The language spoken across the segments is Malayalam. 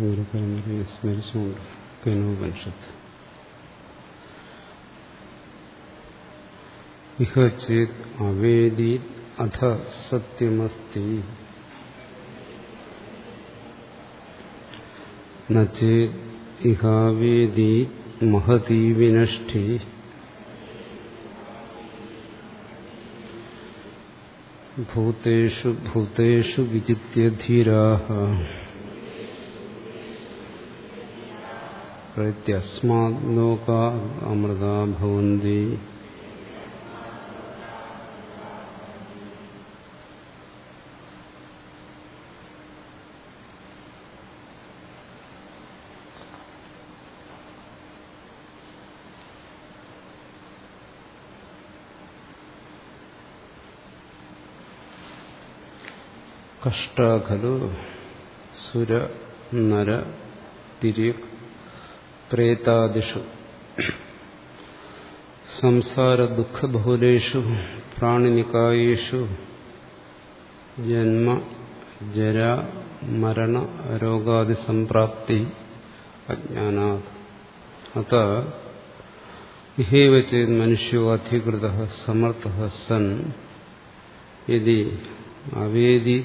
ഗുരുപരമ്പരയെ സ്മരിച്ചുകൊണ്ട് കേനോപനിഷത്ത് ഇഹ ചേത് അവേദി അധ സത്യമസ്തി നേത് ഇഹാവേദി മഹതീ വിനഷ്ടി ഭൂതേഷു ഭൂതേഷു വിജിത്യധീരാः പ്രത്യസ്മാത് ലോകാ അമൃതാ ഭവന്തി കഷ്ട ഖലു സുര നര തിരിക് പ്രേതാദിഷു സംസാരദുഃഖബഹുലേഷു പ്രാണിനികായേഷു ജന്മ ജര മരണ രോഗാദി സംപ്രാപ്തി അജ്ഞാനാത് അത ഇഹേവ ചേത് മനുഷ്യോ അധികൃത സമർത്ഥ സൻ യദി അവേദി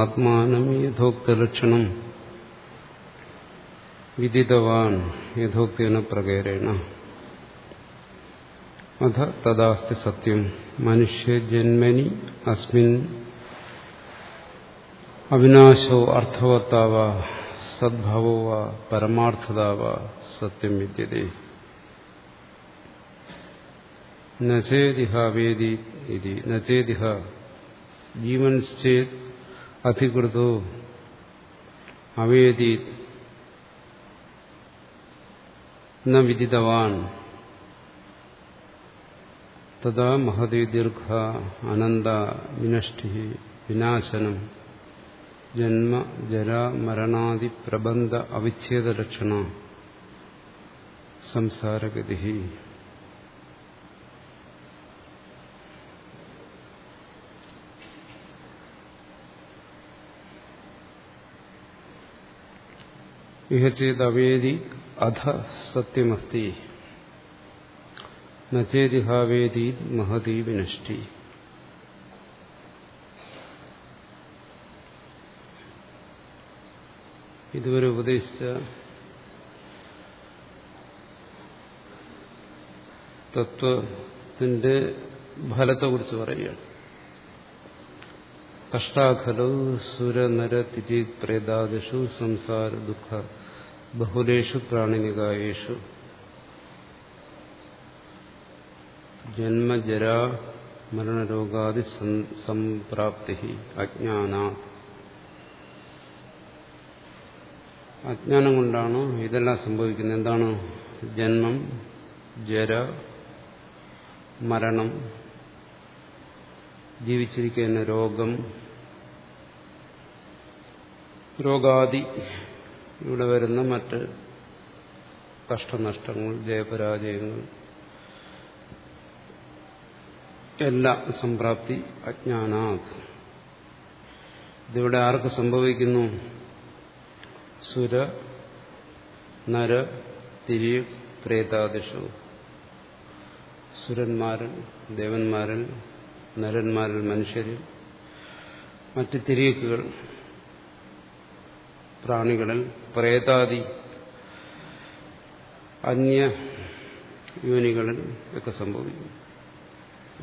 ആത്മാനം യഥോക്തലക്ഷണം. വിദിതവാൻ യഥോക്തേന പ്രകേരേണ അധ തദാസ്തി സത്യം മനുഷ്യജന്മനി അസ്മിൻ അവിനാശോ അർത്ഥവത്താവ സദ്ഭാവോ വ പരമാർത്ഥതാവ സത്യം വിദ്യതേ നചേദിഹാവേദി ഇതി നചേദിഹ ജീവൻശ്ചേത് അധികൃതോ അവേദി ന വിദിതവാൻ തഥാ മഹതി ദീർഘ അനന്ത വിനഷ്ടി വിനാശനം ജന്മ ജരാ മരണാദി പ്രബന്ധ അവിച്ഛേദലക്ഷണ സംസാരഗതി ഇഹ ചേതവേദി അധ സത്യമസ്തി. നേതിഹാവേദി മഹതി വിനഷ്ടി. ഇതുവരെ ഉപദേശിച്ച തത്വത്തിന്റെ ഫലത്തെക്കുറിച്ച് പറയുകയാണ്. കഷ്ടാഖലു സുരനര തിരി പ്രേതാദിഷു സംസാര ദുഃഖ ബഹുലേഷു പ്രാണിനികായേഷു ജന്മജരാ മരണരോഗാദി സംപ്രാപ്തി അജ്ഞാന. അജ്ഞാനം കൊണ്ടാണ് ഇതെല്ലാം സംഭവിക്കുന്നത്. എന്താണ്? ജന്മം ജര മരണം ജീവിച്ചിരിക്കുന്ന രോഗം രോഗാദി ഇവിടെ വരുന്ന മറ്റ് കഷ്ടനഷ്ടങ്ങൾ ജയപരാജയങ്ങൾ എല്ലാ സംപ്രാപ്തി അജ്ഞാനാത്. ഇതിവിടെ ആർക്ക് സംഭവിക്കുന്നു? സുര നര തിരി പ്രേതാദിഷു സുരന്മാരിൽ ദേവന്മാരിൽ നരന്മാരിൽ മനുഷ്യരിൽ മറ്റ് തിരിയക്കുകൾ പ്രാണികളിൽ പ്രേതാദി അന്യ യോനികളിൽ ഒക്കെ സംഭവിക്കും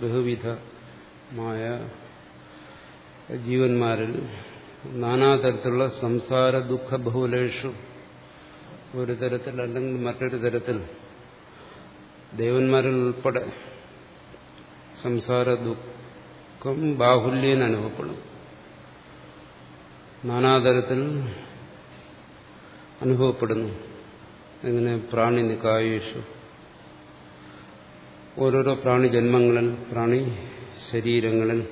ബഹുവിധമായ ജീവന്മാരിൽ നാനാതരത്തിലുള്ള സംസാര ദുഃഖ ബഹുലേഷു ഒരു തരത്തിൽ അല്ലെങ്കിൽ മറ്റൊരു തരത്തിൽ ദേവന്മാരിൽ ഉൾപ്പെടെ സംസാര ദുഃഖം ബാഹുല്യേന അനുഭവപ്പെടും നാനാതരത്തിൽ അനുഭവപ്പെടുന്നു. എങ്ങനെ പ്രാണി നിക്കായുഷു. ഓരോരോ പ്രാണി ജന്മങ്ങളിൽ പ്രാണി ശരീരങ്ങളിൽ.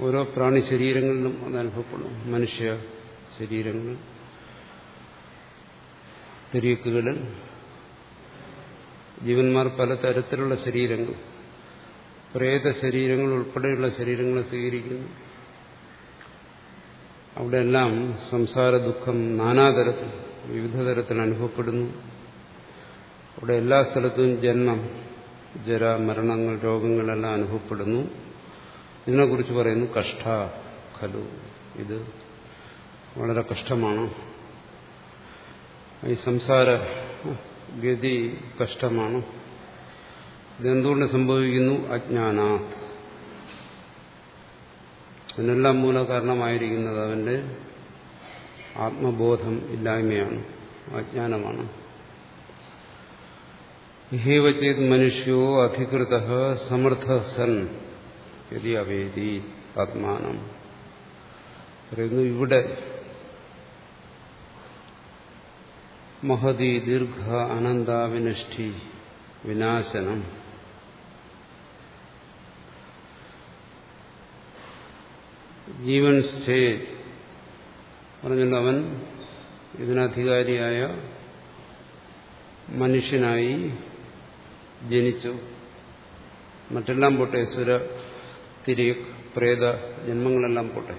ഓരോ പ്രാണി ശരീരങ്ങളിലും അത് അനുഭവപ്പെടും മനുഷ്യ ശരീരങ്ങൾ തെരീക്കുകളിൽ ജീവന്മാർ പലതരത്തിലുള്ള ശരീരങ്ങൾ. പ്രേത ശരീരങ്ങൾ ഉൾപ്പെടെയുള്ള ശരീരങ്ങളെ സ്വീകരിക്കുന്നു. അവിടെയെല്ലാം സംസാര ദുഃഖം നാനാതരത്തിൽ വിവിധ തരത്തിൽ അനുഭവപ്പെടുന്നു. അവിടെ എല്ലാ സ്ഥലത്തും ജന്മം ജര മരണങ്ങൾ രോഗങ്ങളെല്ലാം അനുഭവപ്പെടുന്നു. ഇതിനെക്കുറിച്ച് പറയുന്നു കഷ്ട ഖലു. ഇത് വളരെ കഷ്ടമാണ്. ഈ സംസാര ഗതി കഷ്ടമാണ്. ഇതെന്തുകൊണ്ട് സംഭവിക്കുന്നു? അജ്ഞാന. അതിനെല്ലാം മൂല കാരണമായിരിക്കുന്നത് അവന്റെ ആത്മബോധം ഇല്ലായ്മയാണ് അജ്ഞാനമാണ്. ഇഹേവ ചെയ്ത് മനുഷ്യോ അധികൃത സമർത്ഥ സൻ യതി അവേദി ആത്മാനം. പറയുന്നു ഇവിടെ മഹതി ദീർഘ അനന്താവിനഷ്ടി വിനാശനം. ജീവൻ സ്റ്റേ പറഞ്ഞല്ലോ അവൻ ഇതിനധികാരിയായ മനുഷ്യനായി ജനിച്ചു. മറ്റെല്ലാം പോട്ടെ സുര തിരിക് പ്രേത ജന്മങ്ങളെല്ലാം പോട്ടെ.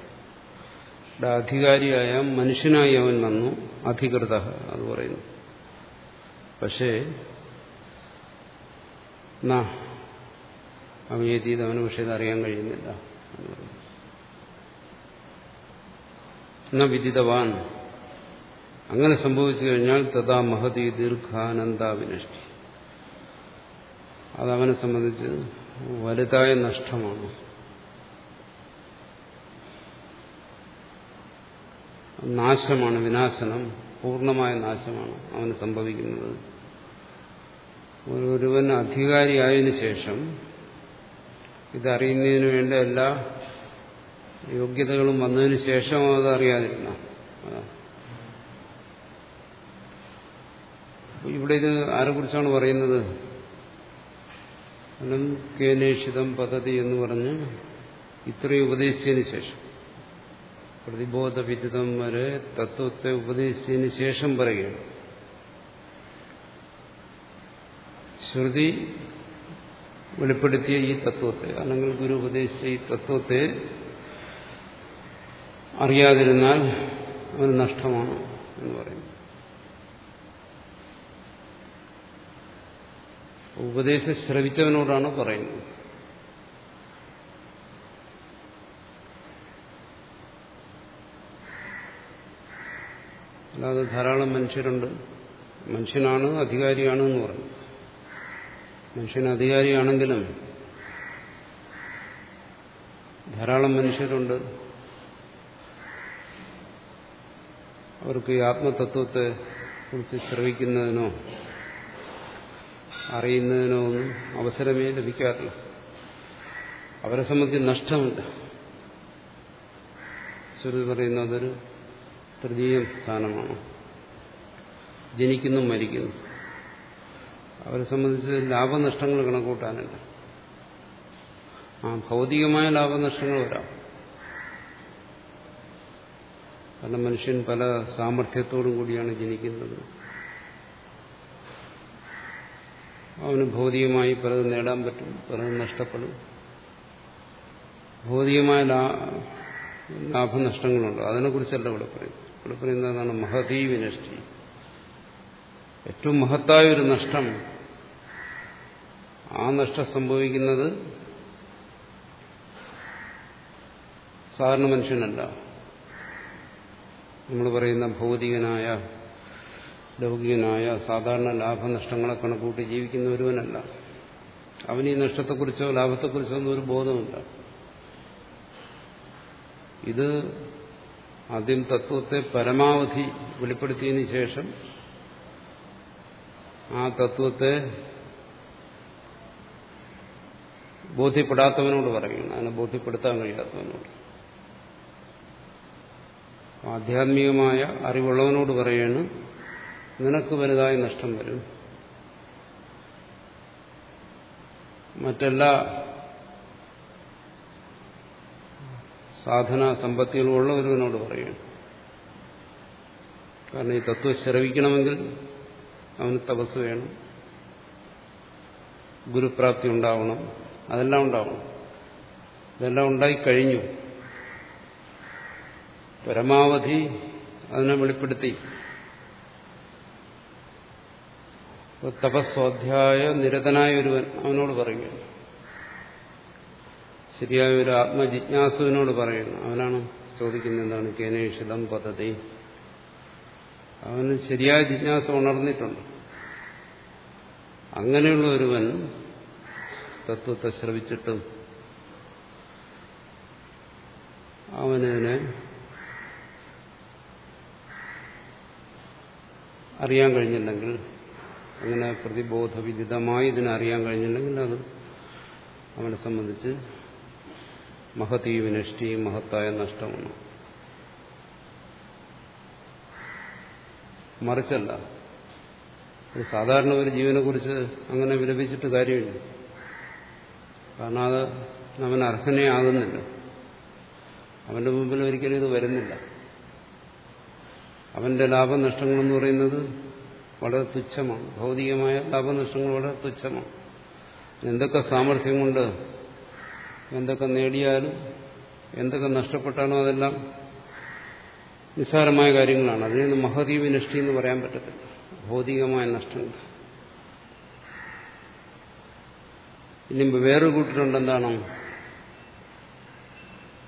അധികാരിയായ മനുഷ്യനായി അവൻ വന്നു അധികൃത അത് പറയുന്നു. പക്ഷേ നാ എഴുതിയത് അവന് പക്ഷേ ഇത് അറിയാൻ കഴിയുന്നില്ല എന്ന് പറയുന്നു. എന്ന വിദിതവാൻ. അങ്ങനെ സംഭവിച്ചു കഴിഞ്ഞാൽ തഥാ മഹതി ദീർഘാനന്ദാവിനഷ്ടി അതവനെ സംബന്ധിച്ച് വലുതായ നഷ്ടമാണ്. നാശമാണ് വിനാശനം പൂർണമായ നാശമാണ് അവന് സംഭവിക്കുന്നത്. ഒരുവൻ അധികാരിയായതിനു ശേഷം ഇതറിയുന്നതിന് വേണ്ട എല്ലാ യോഗ്യതകളും വന്നതിന് ശേഷം അത് അറിയാതിരുന്ന? ഇവിടെ ഇത് ആരെക്കുറിച്ചാണ് പറയുന്നത്? അനം കേനേഷിതം പദ്ധതി എന്ന് പറഞ്ഞ് ഇത്രയും ഉപദേശിച്ചതിന് ശേഷം. പ്രതിബോധ വിദിതം വരെ തത്വത്തെ ഉപദേശിച്ചതിന് ശേഷം പറയുകയാണ്. ശ്രുതി വെളിപ്പെടുത്തിയ ഈ തത്വത്തെ അല്ലെങ്കിൽ ഗുരു ഉപദേശിച്ച ഈ തത്വത്തെ അറിയാതിരുന്നാൽ അവന് നഷ്ടമാണ് എന്ന് പറയുന്നു ഉപദേശം ശ്രവിച്ചവനോടാണ് പറയുന്നത്. അല്ലാതെ ധാരാളം മനുഷ്യരുണ്ട്. മനുഷ്യനാണ് അധികാരിയാണ് എന്ന് പറഞ്ഞു മനുഷ്യൻ അധികാരിയാണെങ്കിലും ധാരാളം മനുഷ്യരുണ്ട്. അവർക്ക് ഈ ആത്മതത്വത്തെ കുറിച്ച് ശ്രവിക്കുന്നതിനോ അറിയുന്നതിനോ ഒന്നും അവസരമേ ലഭിക്കാറില്ല. അവരെ സംബന്ധിച്ച് നഷ്ടമുണ്ട്. ശ്രുതി പറയുന്ന അതൊരു തൃതീയ സ്ഥാനമാണ്. ജനിക്കുന്നു മരിക്കുന്നു. അവരെ സംബന്ധിച്ച് ലാഭനഷ്ടങ്ങൾ കണക്കൂട്ടാനുണ്ട് ആ ഭൗതികമായ ലാഭനഷ്ടങ്ങൾ വരാം. കാരണം മനുഷ്യൻ പല സാമർഥ്യത്തോടും കൂടിയാണ് ജനിക്കുന്നത്. അവന് ഭൗതികമായി പലതും നേടാൻ പറ്റും പലതും നഷ്ടപ്പെടും. ഭൗതികമായ ലാഭനഷ്ടങ്ങളുണ്ട്. അതിനെക്കുറിച്ചല്ല ഇവിടെ പറയുന്നത്. ഇവിടെ പറയുന്നതാണ് മഹതീ വിനഷ്ടി. ഏറ്റവും മഹത്തായ ഒരു നഷ്ടം ആ നഷ്ടം സംഭവിക്കുന്നത് സാധാരണ മനുഷ്യനല്ല. നമ്മൾ പറയുന്ന ഭൗതികനായ ലൗകികനായ സാധാരണ ലാഭനഷ്ടങ്ങളെ കണക്കൂട്ടി ജീവിക്കുന്ന ഒരുവനല്ല. അവന് ഈ നഷ്ടത്തെക്കുറിച്ചോ ലാഭത്തെക്കുറിച്ചോ ഒന്നും ഒരു ബോധമില്ല ഇത് ആദ്യം തത്വത്തെ പരമാവധി വെളിപ്പെടുത്തിയതിനു ശേഷം ആ തത്വത്തെ ബോധ്യപ്പെടാത്തവനോട് പറയുന്നു. അതിനെ ബോധ്യപ്പെടുത്താൻ കഴിയാത്തവനോട്. ആധ്യാത്മികമായ അറിവുള്ളവനോട് പറയാണ് നിനക്ക് വലുതായി നഷ്ടം വരും. മറ്റെല്ലാ സാധന സമ്പത്തികളുള്ള ഒരുവനോട് പറയുകയാണ് കാരണം ഈ തത്വം ശ്രവിക്കണമെങ്കിൽ അവന് തപസ് വേണം ഗുരുപ്രാപ്തി ഉണ്ടാവണം അതെല്ലാം ഉണ്ടാവണം. ഇതെല്ലാം ഉണ്ടായിക്കഴിഞ്ഞു. പരമാവധി അതിനെ വെളിപ്പെടുത്തി. തപസ്വാധ്യായ നിരതനായ ഒരുവൻ അവനോട് പറയുകയാണ് ശരിയായ ഒരു ആത്മജിജ്ഞാസുവിനോട് പറയുന്നു. അവനാണ് ചോദിക്കുന്നത് എന്താണ്? കേനേഷിതം പദ്ധതി അവന് ശരിയായ ജിജ്ഞാസ ഉണർന്നിട്ടുണ്ട്. അങ്ങനെയുള്ള ഒരുവൻ തത്വത്തെ ശ്രവിച്ചിട്ടും അവനതിനെ അറിയാൻ കഴിഞ്ഞില്ലെങ്കിൽ അങ്ങനെ പ്രതിബോധവിദിതമായി ഇതിനെ അറിയാൻ കഴിഞ്ഞില്ലെങ്കിൽ അത് അവനെ സംബന്ധിച്ച് മഹതീ വിനഷ്ടി മഹത്തായ നഷ്ടമാണ്. മറിച്ചല്ല ഒരു സാധാരണ ഒരു ജീവനെ കുറിച്ച് അങ്ങനെ വിലപിച്ചിട്ട് കാര്യമില്ല. കാരണം അത് അവൻ അർഹനെ ആകുന്നില്ല. അവന്റെ മുമ്പിൽ ഒരിക്കലും ഇത് വരുന്നില്ല. അവന്റെ ലാഭനഷ്ടങ്ങളെന്ന് പറയുന്നത് വളരെ തുച്ഛമാണ്. ഭൗതികമായ ലാഭനഷ്ടങ്ങൾ വളരെ തുച്ഛമാണ്. എന്തൊക്കെ സാമർഥ്യം കൊണ്ട് എന്തൊക്കെ നേടിയാലും എന്തൊക്കെ നഷ്ടപ്പെട്ടാലും അതെല്ലാം നിസ്സാരമായ കാര്യങ്ങളാണ്. അതിന് മഹതീ വിനഷ്ടി എന്ന് പറയാൻ പറ്റത്തില്ല. ഭൗതികമായ നഷ്ടങ്ങൾ. ഇനി വേറൊരു കൂട്ടിട്ടുണ്ട് എന്താണോ?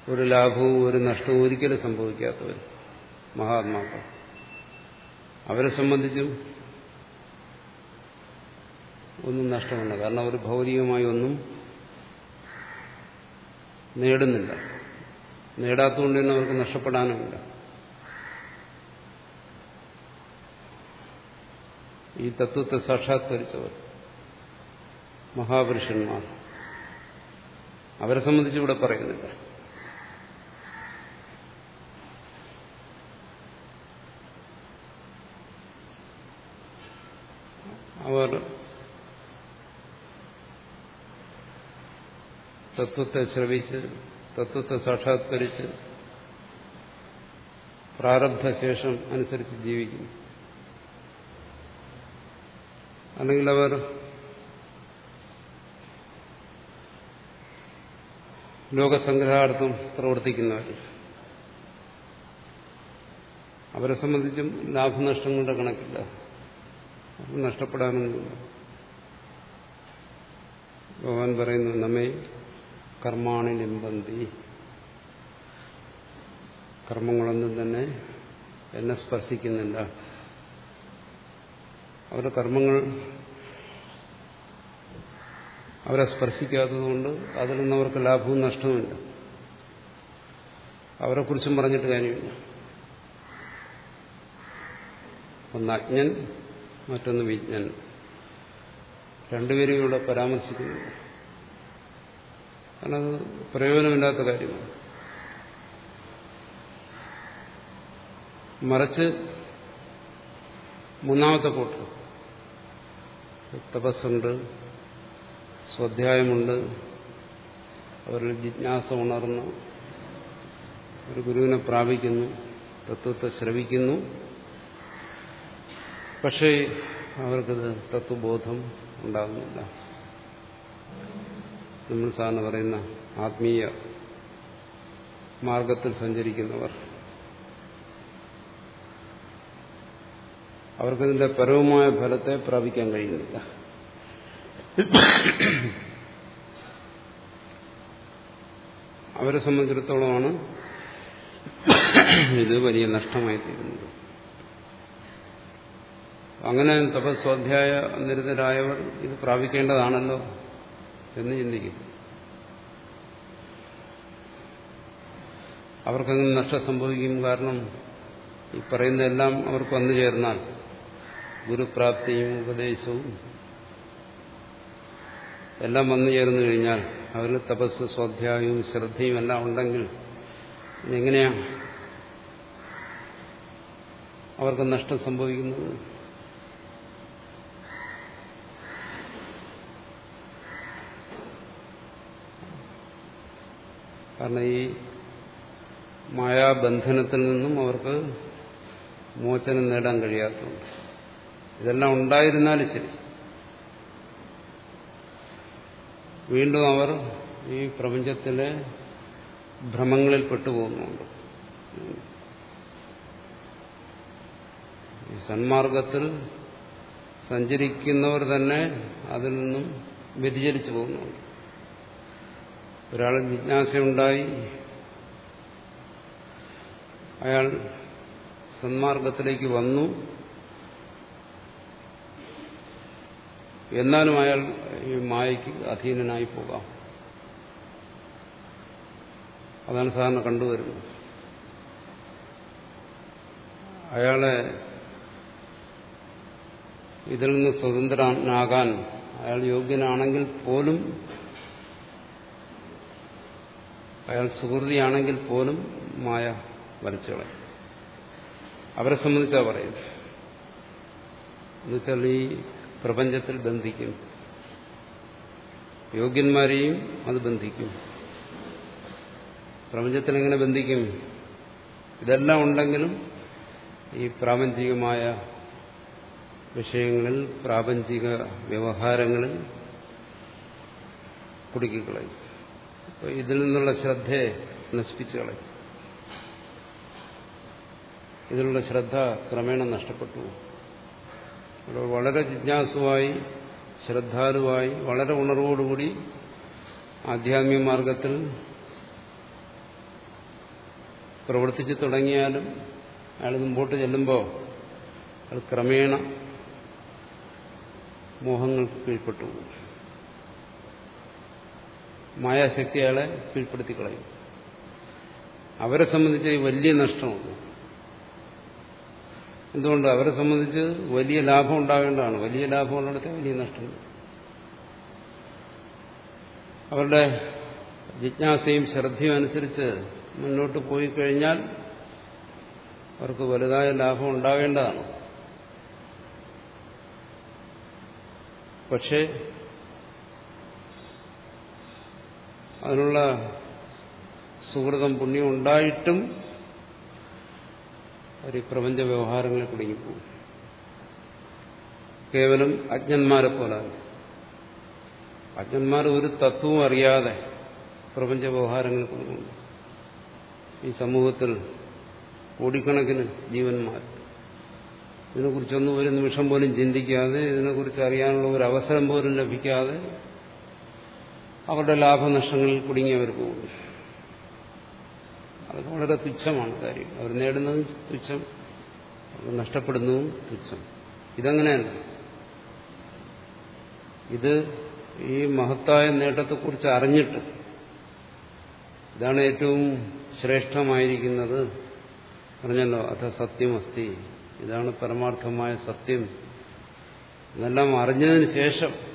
ഒരു ലാഭവും ഒരു നഷ്ടവും ഒരിക്കലും സംഭവിക്കാത്തവർ. മഹാത്മാക്കൾ. അവരെ സംബന്ധിച്ചും ഒന്നും നഷ്ടമല്ല. കാരണം അവർ ഭൗതികമായി ഒന്നും നേടുന്നില്ല. നേടാത്തതുകൊണ്ട് തന്നെ അവർക്ക് നഷ്ടപ്പെടാനുമില്ല. ഈ തത്വത്തെ സാക്ഷാത്കരിച്ചവർ മഹാപുരുഷന്മാർ. അവരെ സംബന്ധിച്ച് ഇവിടെ പറയുന്നില്ല. അവർ തത്വത്തെ ശ്രവിച്ച് തത്വത്തെ സാക്ഷാത്കരിച്ച് പ്രാരബ്ധശേഷം അനുസരിച്ച് ജീവിക്കുന്നു. അല്ലെങ്കിൽ അവർ ലോകസംഗ്രഹാർത്ഥം പ്രവർത്തിക്കുന്നവർ അവരെ സംബന്ധിച്ചും ലാഭനഷ്ടങ്ങളുടെ കണക്കില്ല. നഷ്ടപ്പെടാനൊന്നുമില്ല ഭഗവാൻ പറയുന്നു നമ്മെ കർമാണി നിമ്പന്തി കർമ്മങ്ങളൊന്നും തന്നെ എന്നെ സ്പർശിക്കുന്നില്ല. അവരുടെ കർമ്മങ്ങൾ അവരെ സ്പർശിക്കാത്തതുകൊണ്ട് അതിൽ നിന്ന് അവർക്ക് ലാഭവും നഷ്ടവുമില്ല. അവരെക്കുറിച്ചും പറഞ്ഞിട്ട് കാര്യമില്ല. ഒന്ന് അജ്ഞൻ മറ്റൊന്ന് വിജ്ഞൻ രണ്ടുപേരും ഇവിടെ പരാമർശിക്കുന്നു. കാരണം അത് പ്രയോജനമില്ലാത്ത കാര്യമാണ്. മറിച്ച് മൂന്നാമത്തെ കൂട്ടർ തപസ്സുണ്ട് സ്വാധ്യായമുണ്ട് അവരിൽ ജിജ്ഞാസ ഉണർന്നു ഒരു ഗുരുവിനെ പ്രാപിക്കുന്നു തത്വത്തെ ശ്രവിക്കുന്നു. പക്ഷേ അവർക്കത് തത്വബോധം ഉണ്ടാകുന്നില്ല. നമ്മൾ സാറിന് പറയുന്ന ആത്മീയ മാർഗത്തിൽ സഞ്ചരിക്കുന്നവർ അവർക്കതിന്റെ പരവുമായ ഫലത്തെ പ്രാപിക്കാൻ കഴിയുന്നില്ല. അവരെ സംബന്ധിച്ചിടത്തോളമാണ് ഇത് വലിയ നഷ്ടമായി തീരുന്നത് അങ്ങനെ തപസ്വാധ്യായ നിരതരായവർ ഇത് പ്രാപിക്കേണ്ടതാണല്ലോ എന്ന് ചിന്തിക്കും അവർക്കങ്ങനെ നഷ്ടം സംഭവിക്കും കാരണം ഈ പറയുന്നതെല്ലാം അവർക്ക് വന്നു ചേർന്നാൽ ഗുരുപ്രാപ്തിയും ഉപദേശവും എല്ലാം വന്നു ചേർന്നു കഴിഞ്ഞാൽ അവരിൽ തപസ് സ്വാധ്യായവും ശ്രദ്ധയും എല്ലാം ഉണ്ടെങ്കിൽ എങ്ങനെയാണ് അവർക്ക് നഷ്ടം സംഭവിക്കുന്നത്? കാരണം ഈ മായാബന്ധനത്തിൽ നിന്നും അവർക്ക് മോചനം നേടാൻ കഴിയാത്തതുണ്ട് ഇതെല്ലാം ഉണ്ടായിരുന്നാലും ശരി. വീണ്ടും അവർ ഈ പ്രപഞ്ചത്തിലെ ഭ്രമങ്ങളിൽ പെട്ടുപോകുന്നുണ്ട്. ഈ സന്മാർഗത്തിൽ സഞ്ചരിക്കുന്നവർ തന്നെ അതിൽ നിന്നും വ്യതിചലിച്ചു പോകുന്നുണ്ട്. ഒരാൾ ജിജ്ഞാസയുണ്ടായി അയാൾ സന്മാർഗത്തിലേക്ക് വന്നു. എന്നാലും അയാൾ ഈ മായയ്ക്ക് അധീനനായി പോകാം. അതാണ് സാധാരണ കണ്ടുവരുന്നത്. അയാളെ ഇതിൽ നിന്ന് സ്വതന്ത്രനാകാൻ അയാൾ യോഗ്യനാണെങ്കിൽ പോലും അയാൾ സുഹൃതിയാണെങ്കിൽ പോലും മായ വരച്ചുകളെ അവരെ സംബന്ധിച്ചാ പറയുന്നത് എന്നുവെച്ചാൽ ഈ പ്രപഞ്ചത്തിൽ ബന്ധിക്കും. യോഗ്യന്മാരെയും അത് ബന്ധിക്കും. പ്രപഞ്ചത്തിൽ എങ്ങനെ ബന്ധിക്കും? ഇതെല്ലാം ഉണ്ടെങ്കിലും ഈ പ്രാപഞ്ചികമായ വിഷയങ്ങളിൽ പ്രാപഞ്ചിക വ്യവഹാരങ്ങളിൽ കുടുക്കിക്കളയും. ഇതിൽ നിന്നുള്ള ശ്രദ്ധയെ നശിപ്പിച്ചു കളയും. ഇതിലുള്ള ശ്രദ്ധ ക്രമേണ നഷ്ടപ്പെട്ടു. വളരെ ജിജ്ഞാസുവായി ശ്രദ്ധാലുവായി വളരെ ഉണർവോടുകൂടി ആധ്യാത്മിക മാർഗത്തിൽ പ്രവർത്തിച്ചു തുടങ്ങിയാലും അയാൾ മുമ്പോട്ട് ചെല്ലുമ്പോൾ അയാൾ ക്രമേണ മോഹങ്ങൾക്ക് കീഴ്പ്പെട്ടു. പോകും മായാശക്തി അയാളെ കീഴ്പ്പെടുത്തി കളയും അവരെ സംബന്ധിച്ച് വലിയ നഷ്ടമാണ് എന്തുകൊണ്ട്? അവരെ സംബന്ധിച്ച് വലിയ ലാഭം ഉണ്ടാകേണ്ടതാണ്. വലിയ ലാഭം ഉള്ളിടത്തെ വലിയ നഷ്ടം. അവരുടെ ജിജ്ഞാസയും ശ്രദ്ധയും അനുസരിച്ച് മുന്നോട്ട് പോയി കഴിഞ്ഞാൽ അവർക്ക് വലുതായ ലാഭം ഉണ്ടാകേണ്ടതാണ്. പക്ഷേ അതിനുള്ള സുഹൃതം പുണ്യം ഉണ്ടായിട്ടും അവർ ഈ പ്രപഞ്ച വ്യവഹാരങ്ങളിൽ കുടുങ്ങിപ്പോകും കേവലം അജ്ഞന്മാരെ പോലാണ് അജ്ഞന്മാർ ഒരു തത്വവും അറിയാതെ പ്രപഞ്ച വ്യവഹാരങ്ങളിൽ കുടുങ്ങുന്നു ഈ സമൂഹത്തിൽ കോടിക്കണക്കിന് ജീവന്മാർ. ഇതിനെക്കുറിച്ചൊന്നും ഒരു നിമിഷം പോലും ചിന്തിക്കാതെ ഇതിനെക്കുറിച്ച് അറിയാനുള്ള ഒരു അവസരം പോലും ലഭിക്കാതെ അവരുടെ ലാഭനഷ്ടങ്ങളിൽ കുടുങ്ങിയവർ പോകുന്നു. അതൊക്കെ വളരെ തുച്ഛമാണ് കാര്യം. അവർ നേടുന്നതും തുച്ഛം അവർ നഷ്ടപ്പെടുന്നതും തുച്ഛം. ഇതങ്ങനെയല്ല. ഇത് ഈ മഹത്തായ നേട്ടത്തെക്കുറിച്ച് അറിഞ്ഞിട്ട് ഇതാണ് ഏറ്റവും ശ്രേഷ്ഠമായിരിക്കുന്നത്. പറഞ്ഞല്ലോ സത്യം സത്യമസ്തി. ഇതാണ് പരമാർത്ഥമായ സത്യം. ഇതെല്ലാം അറിഞ്ഞതിന് ശേഷം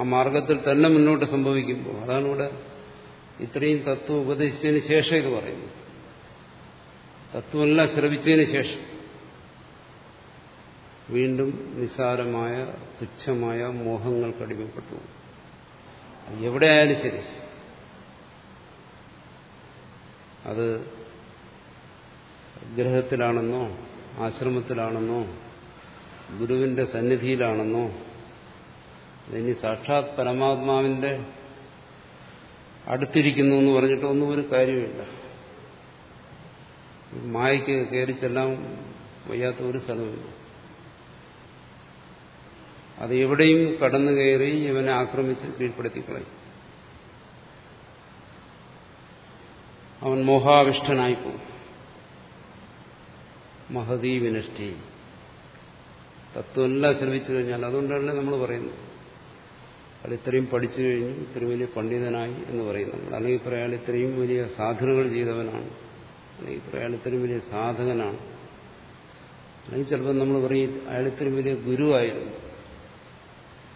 ആ മാർഗത്തിൽ തന്നെ മുന്നോട്ട് സംഭവിക്കുമ്പോൾ അതാണ് ഇവിടെ ഇത്രയും തത്വം ഉപദേശിച്ചതിന് ശേഷം ഇത് പറയുന്നു. തത്വമെല്ലാം ശ്രവിച്ചതിന് ശേഷം. വീണ്ടും നിസ്സാരമായ തുച്ഛമായ മോഹങ്ങൾക്ക് അടിമപ്പെട്ടു. എവിടെയായാലും ശരി. അത് ഗ്രഹത്തിലാണെന്നോ ആശ്രമത്തിലാണെന്നോ ഗുരുവിന്റെ സന്നിധിയിലാണെന്നോ ഇനി സാക്ഷാത് പരമാത്മാവിന്റെ അടുത്തിരിക്കുന്നു എന്ന് പറഞ്ഞിട്ടൊന്നും ഒരു കാര്യമില്ല മായയ്ക്ക് കയറി ചെല്ലാൻ വയ്യാത്ത ഒരു സ്ഥലമില്ല അത് എവിടെയും കടന്നു കയറി ഇവനെ ആക്രമിച്ച് കീഴ്പ്പെടുത്തിക്കളയും. അവൻ മോഹാവിഷ്ടനായിപ്പോവും മഹദീ വിനഷ്ടി തത്വമെല്ലാം ശ്രമിച്ചു കഴിഞ്ഞാൽ അതുകൊണ്ടല്ലേ നമ്മൾ പറയുന്നത്? അയാൾ ഇത്രയും പഠിച്ചു കഴിഞ്ഞു ഇത്രയും വലിയ പണ്ഡിതനായി എന്ന് പറയുന്നു. അല്ലെങ്കിൽ പറയാൻ അയാൾ ഇത്രയും വലിയ സാധനകൾ ചെയ്തവനാണ്. അല്ലെങ്കിൽ പറയാൻ അയാൾ ഇത്രയും വലിയ സാധകനാണ്. അല്ലെങ്കിൽ ചിലപ്പോൾ നമ്മൾ പറയും അയാൾ ഇത്രയും വലിയ ഗുരുവായിരുന്നു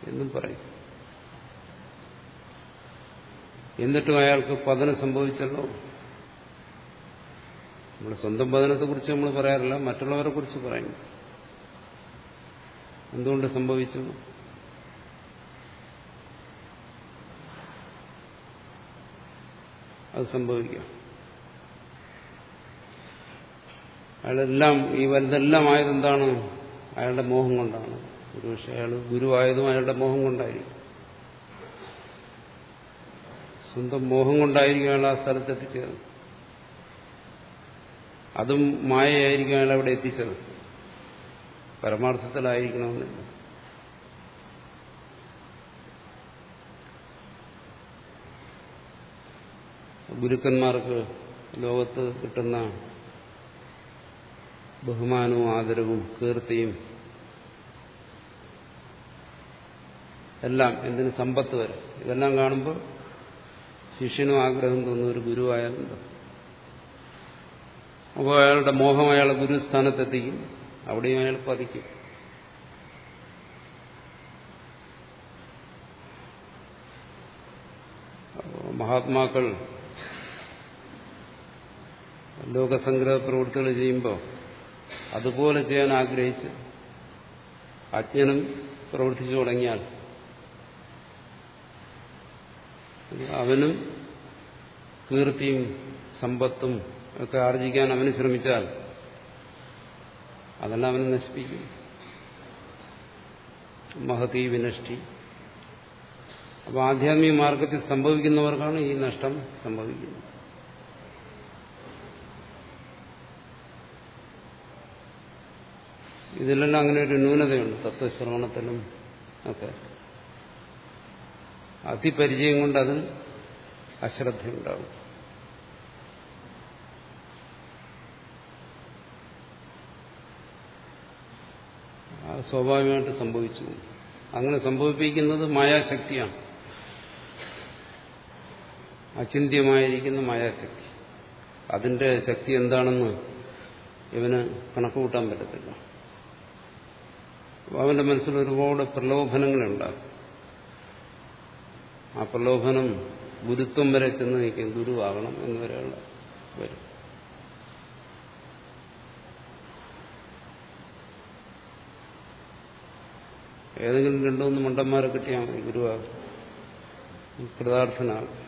എന്നും പറയും. എന്നിട്ടും അയാൾക്ക് പതനം സംഭവിച്ചല്ലോ. നമ്മുടെ സ്വന്തം പതനത്തെക്കുറിച്ച് നമ്മൾ പറയാറില്ല മറ്റുള്ളവരെ കുറിച്ച് പറയും എന്തുകൊണ്ട് സംഭവിച്ചു അത് സംഭവിക്കാം. അയാളെല്ലാം ഈ വലുതെല്ലാം ആയതെന്താണ്? അയാളുടെ മോഹം കൊണ്ടാണ്. ഒരുപക്ഷെ അയാൾ ഗുരുവായതും അയാളുടെ മോഹം കൊണ്ടായിരിക്കും. സ്വന്തം മോഹം കൊണ്ടായിരിക്കും അയാൾ ആ സ്ഥലത്തെത്തിച്ചേർന്നത് അതും മായയായിരിക്കും അയാൾ അവിടെ എത്തിച്ചത്. പരമാർത്ഥത്തിലായിരിക്കണമെന്നില്ല. ഗുരുക്കന്മാർക്ക് ലോകത്ത് കിട്ടുന്ന ബഹുമാനവും ആദരവും കീർത്തിയും എല്ലാം എന്തിന് സമ്പത്ത് വരെ? ഇതെല്ലാം കാണുമ്പോൾ ശിഷ്യനും ആഗ്രഹം തോന്നുന്ന ഒരു ഗുരുവായാലുണ്ട് അപ്പോൾ അയാളുടെ മോഹം അയാളെ ഗുരുസ്ഥാനത്തെത്തിക്കും അവിടെയും അയാൾ പതിക്കും. മഹാത്മാക്കൾ ലോകസംഗ്രഹ പ്രവൃത്തികൾ ചെയ്യുമ്പോൾ അതുപോലെ ചെയ്യാൻ ആഗ്രഹിച്ച് അജ്ഞനും പ്രവർത്തിച്ചു തുടങ്ങിയാൽ അവനും കീർത്തിയും സമ്പത്തും ഒക്കെ ആർജിക്കാൻ അവന് ശ്രമിച്ചാൽ അതെല്ലാം അവനെ നശിപ്പിക്കും. മഹതി വിനഷ്ടി. അപ്പോൾ ആധ്യാത്മിക മാർഗത്തിൽ സംഭവിക്കുന്നവർക്കാണ് ഈ നഷ്ടം സംഭവിക്കുന്നത്. ഇതിലെല്ലാം അങ്ങനെ ഒരു ന്യൂനതയുണ്ട്. തത്വശ്രവണത്തിലും ഒക്കെ. അതിപരിചയം കൊണ്ട് അതിൽ അശ്രദ്ധയുണ്ടാവും. സ്വാഭാവികമായിട്ട് സംഭവിച്ചു. അങ്ങനെ സംഭവിപ്പിക്കുന്നത് മായാശക്തിയാണ്. അചിന്ത്യമായിരിക്കുന്ന മായാശക്തി. അതിന്റെ ശക്തി എന്താണെന്ന് ഇവന് കണക്കുകൂട്ടാൻ പറ്റത്തില്ല. അവന്റെ മനസ്സിൽ ഒരുപാട് പ്രലോഭനങ്ങളുണ്ടാകും. ആ പ്രലോഭനം ഗുരുത്വം വരെ ചെന്ന് നിൽക്കും ഗുരുവാകണം എന്ന് വരെയുള്ള വരും. ഏതെങ്കിലും രണ്ടുമൂന്ന് മണ്ടന്മാരെ കിട്ടിയാൽ മതി ഗുരുവാകും കൃതാർത്ഥനാകും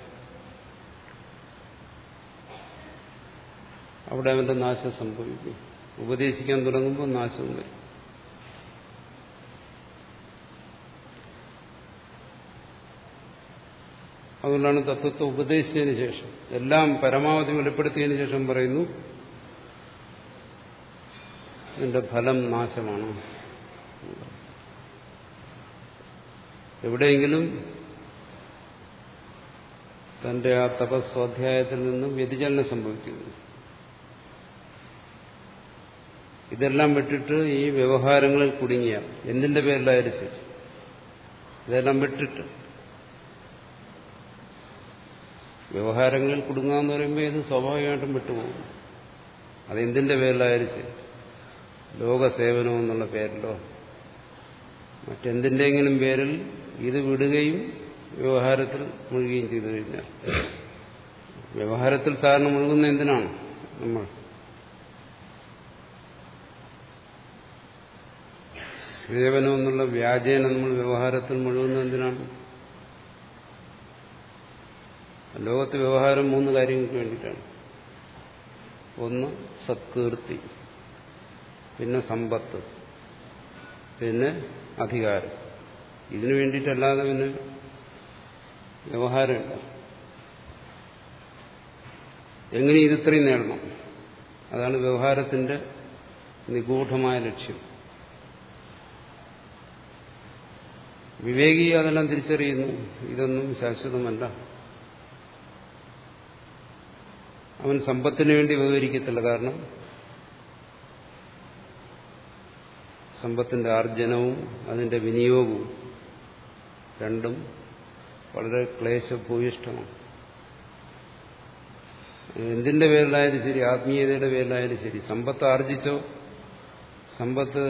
അവിടെ അവന്റെ നാശം സംഭവിക്കും. ഉപദേശിക്കാൻ തുടങ്ങുമ്പോൾ നാശവും വരും. അതുകൊണ്ടാണ് തത്വത്തെ ഉപദേശിച്ചതിന് ശേഷം എല്ലാം പരമാവധി വെളിപ്പെടുത്തിയതിനു ശേഷം പറയുന്നു ഇതിന്റെ ഫലം നാശമാണ്. എവിടെയെങ്കിലും തന്റെ ആ തപസ്വാധ്യായത്തിൽ നിന്നും വ്യതിചലനം സംഭവിക്കുന്നു. ഇതെല്ലാം വിട്ടിട്ട് ഈ വ്യവഹാരങ്ങളിൽ കുടുങ്ങിയ. എന്തിന്റെ പേരിലായാലും ശരി. ഇതെല്ലാം വിട്ടിട്ട് വ്യവഹാരങ്ങളിൽ കുടുങ്ങുക എന്ന് പറയുമ്പോൾ ഇത് സ്വാഭാവികമായിട്ടും വിട്ടുപോകും. അതെന്തിന്റെ പേരിലായാലും ശരി. ലോകസേവനം എന്നുള്ള പേരിലോ മറ്റെന്തിന്റെങ്കിലും പേരിൽ ഇത് വിടുകയും വ്യവഹാരത്തിൽ മുഴുകുകയും ചെയ്തു കഴിഞ്ഞാൽ. വ്യവഹാരത്തിൽ സാധാരണ മുഴുകുന്ന എന്തിനാണ് നമ്മൾ? സേവനം എന്നുള്ള വ്യാജേന നമ്മൾ വ്യവഹാരത്തിൽ മുഴുകുന്ന എന്തിനാണ്? ലോകത്ത് വ്യവഹാരം മൂന്ന് കാര്യങ്ങൾക്ക് വേണ്ടിയിട്ടാണ്. ഒന്ന് സത്കീർത്തി. പിന്നെ സമ്പത്ത്. പിന്നെ അധികാരം. ഇതിനു വേണ്ടിയിട്ടല്ലാതെ പിന്നെ വ്യവഹാരമില്ല. എങ്ങനെ ഇതിത്രയും നേടണം? അതാണ് വ്യവഹാരത്തിന്റെ നിഗൂഢമായ ലക്ഷ്യം. വിവേകി അതെല്ലാം തിരിച്ചറിയുന്നു. ഇതൊന്നും ശാശ്വതമല്ല. അവൻ സമ്പത്തിന് വേണ്ടി വിവരിക്കത്തില്ല. കാരണം സമ്പത്തിന്റെ ആർജനവും അതിന്റെ വിനിയോഗവും രണ്ടും വളരെ ക്ലേശഭൂയിഷ്ടമാണ് എന്തിന്റെ പേരിലായാലും ശരി ആത്മീയതയുടെ പേരിലായാലും ശരി സമ്പത്ത് ആർജിച്ചോ സമ്പത്ത്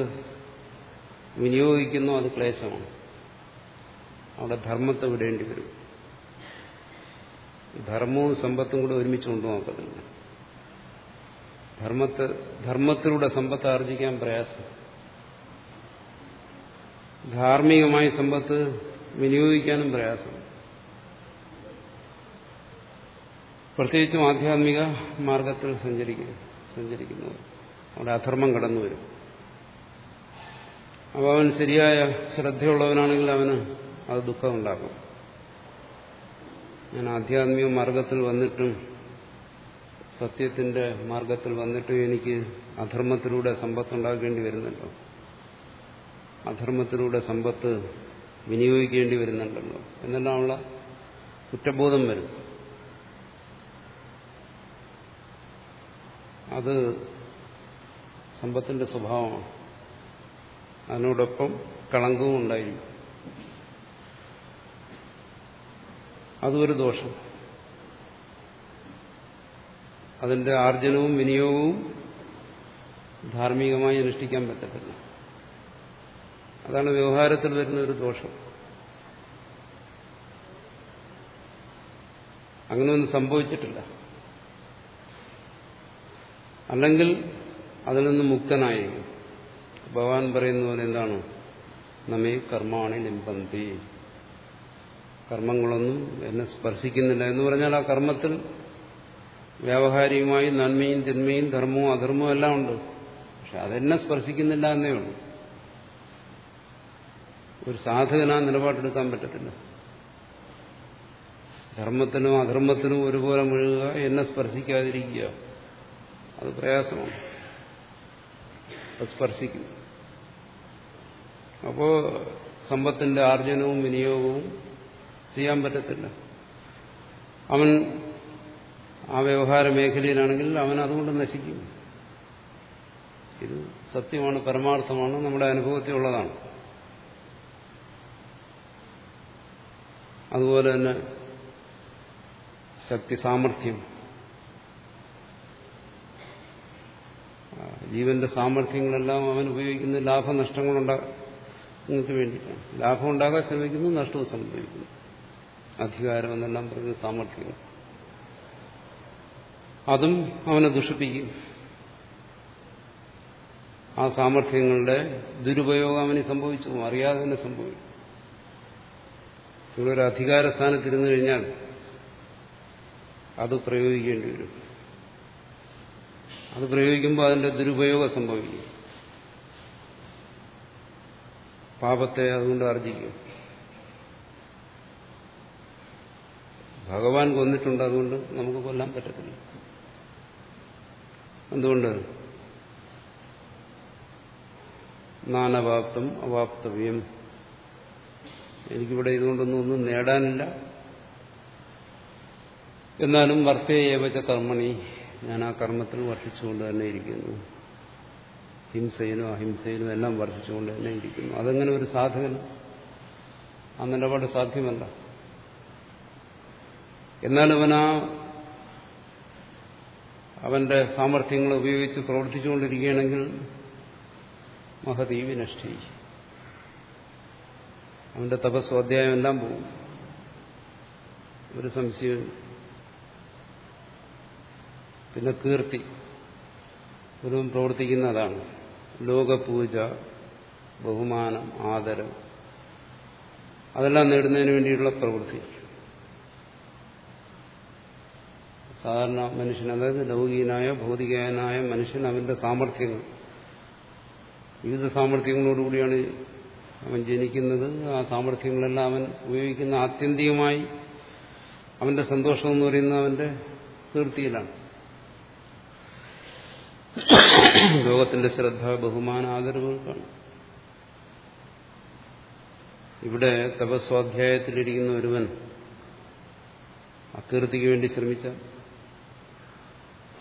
വിനിയോഗിക്കുന്നോ അത് ക്ലേശമാണ്. അവിടെ ധർമ്മത്തെ വിടേണ്ടി വരും. ധർമ്മവും സമ്പത്തും കൂടെ ഒരുമിച്ച് കൊണ്ടുനോക്കത്തില്ല ധർമ്മത്തെ ധർമ്മത്തിലൂടെ സമ്പത്ത് ആർജിക്കാൻ പ്രയാസം. ധാർമ്മികമായി സമ്പത്ത് വിനിയോഗിക്കാനും പ്രയാസം. പ്രത്യേകിച്ചും ആധ്യാത്മിക മാർഗത്തിൽ സഞ്ചരിക്കുന്നു. സഞ്ചരിക്കുന്നവർ അവിടെ അധർമ്മം കടന്നു വരും. അപ്പോൾ അവൻ ശരിയായ ശ്രദ്ധയുള്ളവനാണെങ്കിൽ അവന് അത് ദുഃഖം ഉണ്ടാക്കും ഞാൻ ആധ്യാത്മിക മാർഗത്തിൽ വന്നിട്ടും സത്യത്തിന്റെ മാർഗത്തിൽ വന്നിട്ടും എനിക്ക് അധർമ്മത്തിലൂടെ സമ്പത്ത് ഉണ്ടാക്കേണ്ടി വരുന്നുണ്ടോ അധർമ്മത്തിലൂടെ സമ്പത്ത് വിനിയോഗിക്കേണ്ടി വരുന്നുണ്ടല്ലോ. എന്നെല്ലാമുള്ള കുറ്റബോധം വരും. അത് സമ്പത്തിന്റെ സ്വഭാവമാണ്. അതിനോടൊപ്പം കളങ്കവും ഉണ്ടായിരിക്കും. അതും ഒരു ദോഷം. അതിന്റെ ആർജനവും വിനിയോഗവും ധാർമ്മികമായി അനുഷ്ഠിക്കാൻ പറ്റത്തില്ല. അതാണ് വ്യവഹാരത്തിൽ വരുന്ന ഒരു ദോഷം. അങ്ങനെയൊന്നും സംഭവിച്ചിട്ടില്ല. അല്ലെങ്കിൽ അതിൽ നിന്ന് മുക്തനായിരിക്കും. ഭഗവാൻ പറയുന്ന പോലെ എന്താണ്? നമ്മെ കർമാണി ലിംബന്തി കർമ്മങ്ങളൊന്നും എന്നെ സ്പർശിക്കുന്നില്ല എന്ന് പറഞ്ഞാൽ ആ കർമ്മത്തിൽ വ്യാവഹാരികമായി നന്മയും തിന്മയും ധർമ്മവും അധർമ്മവും എല്ലാം ഉണ്ട്. പക്ഷെ അതെന്നെ സ്പർശിക്കുന്നില്ല എന്നേ ഉള്ളൂ. ഒരു സാധകന നിലപാടെടുക്കാൻ പറ്റത്തില്ല. ധർമ്മത്തിനും അധർമ്മത്തിനും ഒരുപോലെ മുഴുകുക എന്നെ സ്പർശിക്കാതിരിക്കുക അത് പ്രയാസമാണ്. സ്പർശിക്കും. അപ്പോ സമ്പത്തിന്റെ ആർജനവും വിനിയോഗവും ചെയ്യാൻ പറ്റത്തില്ല. അവൻ ആ വ്യവഹാര മേഖലയിലാണെങ്കിൽ അവൻ അതുകൊണ്ട് നശിക്കും. ഇത് സത്യമാണ് പരമാർത്ഥമാണ് നമ്മുടെ അനുഭവത്തിലുള്ളതാണ് അതുപോലെ തന്നെ ശക്തി സാമർഥ്യം ജീവന്റെ സാമർഥ്യങ്ങളെല്ലാം അവൻ ഉപയോഗിക്കുന്ന ലാഭനഷ്ടങ്ങളുണ്ടാകുന്നതിന് വേണ്ടിയിട്ടാണ്. ലാഭം ഉണ്ടാകാൻ ശ്രമിക്കുന്നു നഷ്ടവും സംഭവിക്കുന്നു. അധികാരം എന്നെല്ലാം പറഞ്ഞ് സാമർഥ്യം. അതും അവനെ ദുഷിപ്പിക്കും. ആ സാമർഥ്യങ്ങളുടെ ദുരുപയോഗം അവന് സംഭവിച്ചു. അറിയാതെ തന്നെ സംഭവിക്കും ഒരു അധികാര സ്ഥാനത്തിരുന്നു കഴിഞ്ഞാൽ അത് പ്രയോഗിക്കേണ്ടി വരും. അത് പ്രയോഗിക്കുമ്പോൾ അതിന്റെ ദുരുപയോഗം സംഭവിക്കും. പാപത്തെ അതുകൊണ്ട് ആർജിക്കും. ഭഗവാൻ കൊന്നിട്ടുണ്ട് അതുകൊണ്ട് നമുക്ക് കൊല്ലാൻ പറ്റത്തില്ല. എന്തുകൊണ്ട്? നാനവാപ്തം അവാപ്തവ്യം. എനിക്കിവിടെ ഇതുകൊണ്ടൊന്നും ഒന്നും നേടാനില്ല. എന്നാലും വർത്തേയവച്ച കർമ്മണി. ഞാൻ ആ കർമ്മത്തിൽ വർഷിച്ചുകൊണ്ട് തന്നെ ഇരിക്കുന്നു. ഹിംസയിലും അഹിംസയിലും എല്ലാം വർഷിച്ചുകൊണ്ട് തന്നെ ഇരിക്കുന്നു. അതെങ്ങനെ ഒരു സാധകൻ? ആ നിലപാട് സാധ്യമല്ല. എന്നാൽ അവൻ ആ അവന്റെ സാമർഥ്യങ്ങൾ ഉപയോഗിച്ച് പ്രവർത്തിച്ചുകൊണ്ടിരിക്കുകയാണെങ്കിൽ മഹതീ വിനഷ്ടി അവന്റെ തപസ്വാധ്യായം എല്ലാം പോകും. ഒരു സംശയം. പിന്നെ കീർത്തി. ഒരു പ്രവർത്തിക്കുന്ന അതാണ്. ലോകപൂജ ബഹുമാനം ആദരം. അതെല്ലാം നേടുന്നതിന് വേണ്ടിയിട്ടുള്ള പ്രവൃത്തി. സാധാരണ മനുഷ്യൻ അതായത് ലൗകികനായ ഭൗതികനായ മനുഷ്യൻ അവന്റെ സാമർഥ്യങ്ങൾ. വിവിധ സാമർഥ്യങ്ങളോടുകൂടിയാണ് അവൻ ജനിക്കുന്നത്. ആ സാമർഥ്യങ്ങളെല്ലാം അവൻ ഉപയോഗിക്കുന്ന ആത്യന്തികമായി അവന്റെ സന്തോഷം എന്ന് പറയുന്നത് അവന്റെ കീർത്തിയിലാണ്. ലോകത്തിന്റെ ശ്രദ്ധ ബഹുമാന ആദരവുകൾക്കാണ് ഇവിടെ തപസ്വാധ്യായത്തിലിരിക്കുന്ന ഒരുവൻ അകീർത്തിക്ക് വേണ്ടി ശ്രമിച്ച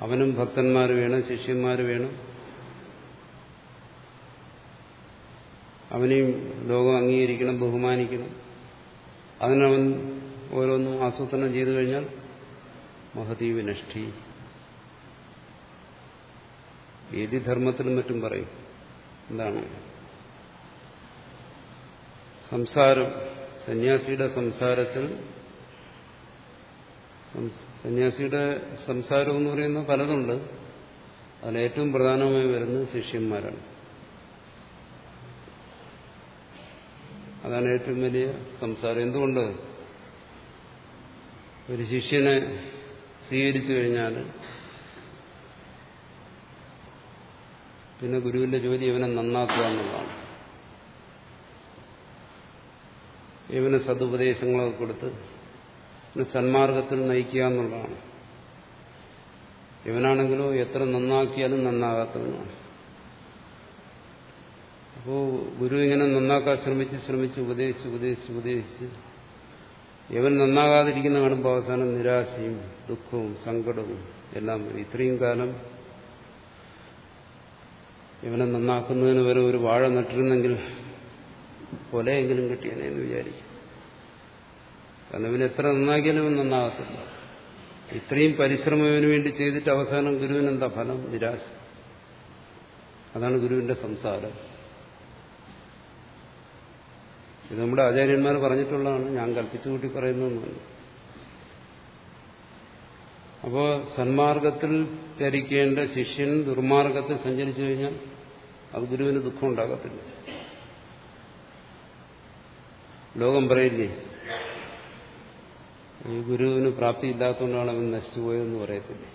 അവനും ഭക്തന്മാർ വേണം ശിഷ്യന്മാർ വേണം. അവനെയും ലോകം അംഗീകരിക്കണം ബഹുമാനിക്കണം. അതിനവൻ ഓരോന്നും ആസൂത്രണം ചെയ്തു കഴിഞ്ഞാൽ മഹതീ വിനഷ്ടി ഏതി ധർമ്മത്തിനും മറ്റും പറയും. എന്താണ്? സംസാരം സന്യാസിയുടെ സംസാരത്തിൽ സന്യാസിയുടെ സംസാരം എന്ന് പറയുന്നത് പലതുണ്ട് അതിലേറ്റവും പ്രധാനമായി വരുന്നത് ശിഷ്യന്മാരാണ്. അതാണ് ഏറ്റവും വലിയ സംസാരം. എന്തുകൊണ്ട്? ഒരു ശിഷ്യനെ സ്വീകരിച്ചു കഴിഞ്ഞാൽ പിന്നെ ഗുരുവിന്റെ ജോലി ഇവനെ നന്നാക്കുക എന്നുള്ളതാണ്. ഇവന് സതുപദേശങ്ങളൊക്കെ കൊടുത്ത് സന്മാർഗത്തിൽ നയിക്കുക എന്നുള്ളതാണ്. ഇവനാണെങ്കിലോ എത്ര നന്നാക്കിയാലും നന്നാകാത്തവനാണ്. അപ്പോൾ ഗുരു ഇങ്ങനെ നന്നാക്കാൻ ശ്രമിച്ച് ശ്രമിച്ച് ഉപദേശിച്ച് ഉപദേശിച്ച് ഉപദേശിച്ച് ഇവൻ നന്നാകാതിരിക്കുന്ന കാണുമ്പോൾ അവസാനം നിരാശയും ദുഃഖവും സങ്കടവും എല്ലാം വരും. ഇത്രയും കാലം ഇവനെ നന്നാക്കുന്നതിന് വരെ ഒരു വാഴ നട്ടിരുന്നെങ്കിൽ കൊലയെങ്കിലും കിട്ടിയനെ എന്ന് വിചാരിക്കും. കാരണം ഇവൻ എത്ര നന്നാക്കിയാലും ഇവൻ നന്നാകത്തില്ല. ഇത്രയും പരിശ്രമം ഇവന് വേണ്ടി ചെയ്തിട്ട് അവസാനം ഗുരുവിന് എന്താ ഫലം? നിരാശ. അതാണ് ഗുരുവിന്റെ സംസാരം. ഇത് നമ്മുടെ ആചാര്യന്മാർ പറഞ്ഞിട്ടുള്ളതാണ്. ഞാൻ കൽപ്പിച്ചു കൂട്ടി പറയുന്നതെന്നാണ് അപ്പോൾ സന്മാർഗത്തിൽ ചരിക്കേണ്ട ശിഷ്യൻ ദുർമാർഗത്തിൽ സഞ്ചരിച്ചു കഴിഞ്ഞാൽ അത് ഗുരുവിന് ദുഃഖം ഉണ്ടാകത്തില്ല. ലോകം പറയില്ലേ? ഈ ഗുരുവിന് പ്രാപ്തി ഇല്ലാത്തതുകൊണ്ടാണ് അവൻ നശിച്ചു നശിച്ചുപോയതെന്ന് പറയത്തില്ലേ?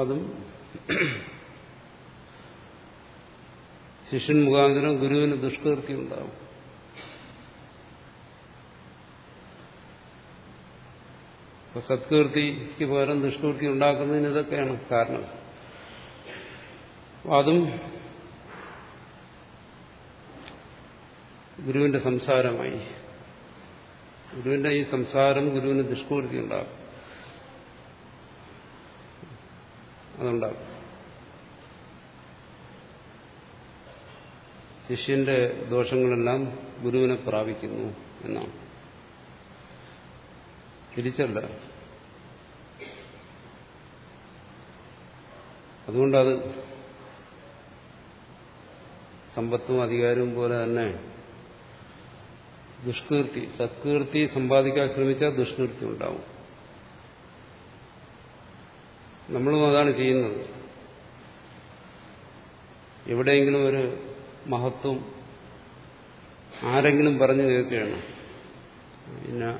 അതും ശിഷ്യൻ മുഖാന്തരം ഗുരുവിന് ദുഷ്കീർത്തി ഉണ്ടാവും. സത്കീർത്തിക്ക് പകരം ദുഷ്കീർത്തി ഉണ്ടാക്കുന്നതിന് ഇതൊക്കെയാണ് കാരണം. അതും ഗുരുവിന്റെ സംസാരമായി. ഗുരുവിന്റെ ഈ സംസാരം ഗുരുവിന് ദുഷ്കീർത്തി ഉണ്ടാകും അതുണ്ടാകും ശിഷ്യന്റെ ദോഷങ്ങളെല്ലാം ഗുരുവിനെ പ്രാപിക്കുന്നു എന്നാണ്. തിരിച്ചല്ല. അതുകൊണ്ടത് സമ്പത്തും അധികാരവും പോലെ തന്നെ ദുഷ്കീർത്തി സത്കീർത്തി സമ്പാദിക്കാൻ ശ്രമിച്ചാൽ ദുഷ്കീർത്തി ഉണ്ടാവും. നമ്മളും അതാണ് ചെയ്യുന്നത്. എവിടെയെങ്കിലും ഒരു മഹത്വം ആരെങ്കിലും പറഞ്ഞു കേൾക്കുകയാണ് പിന്നെ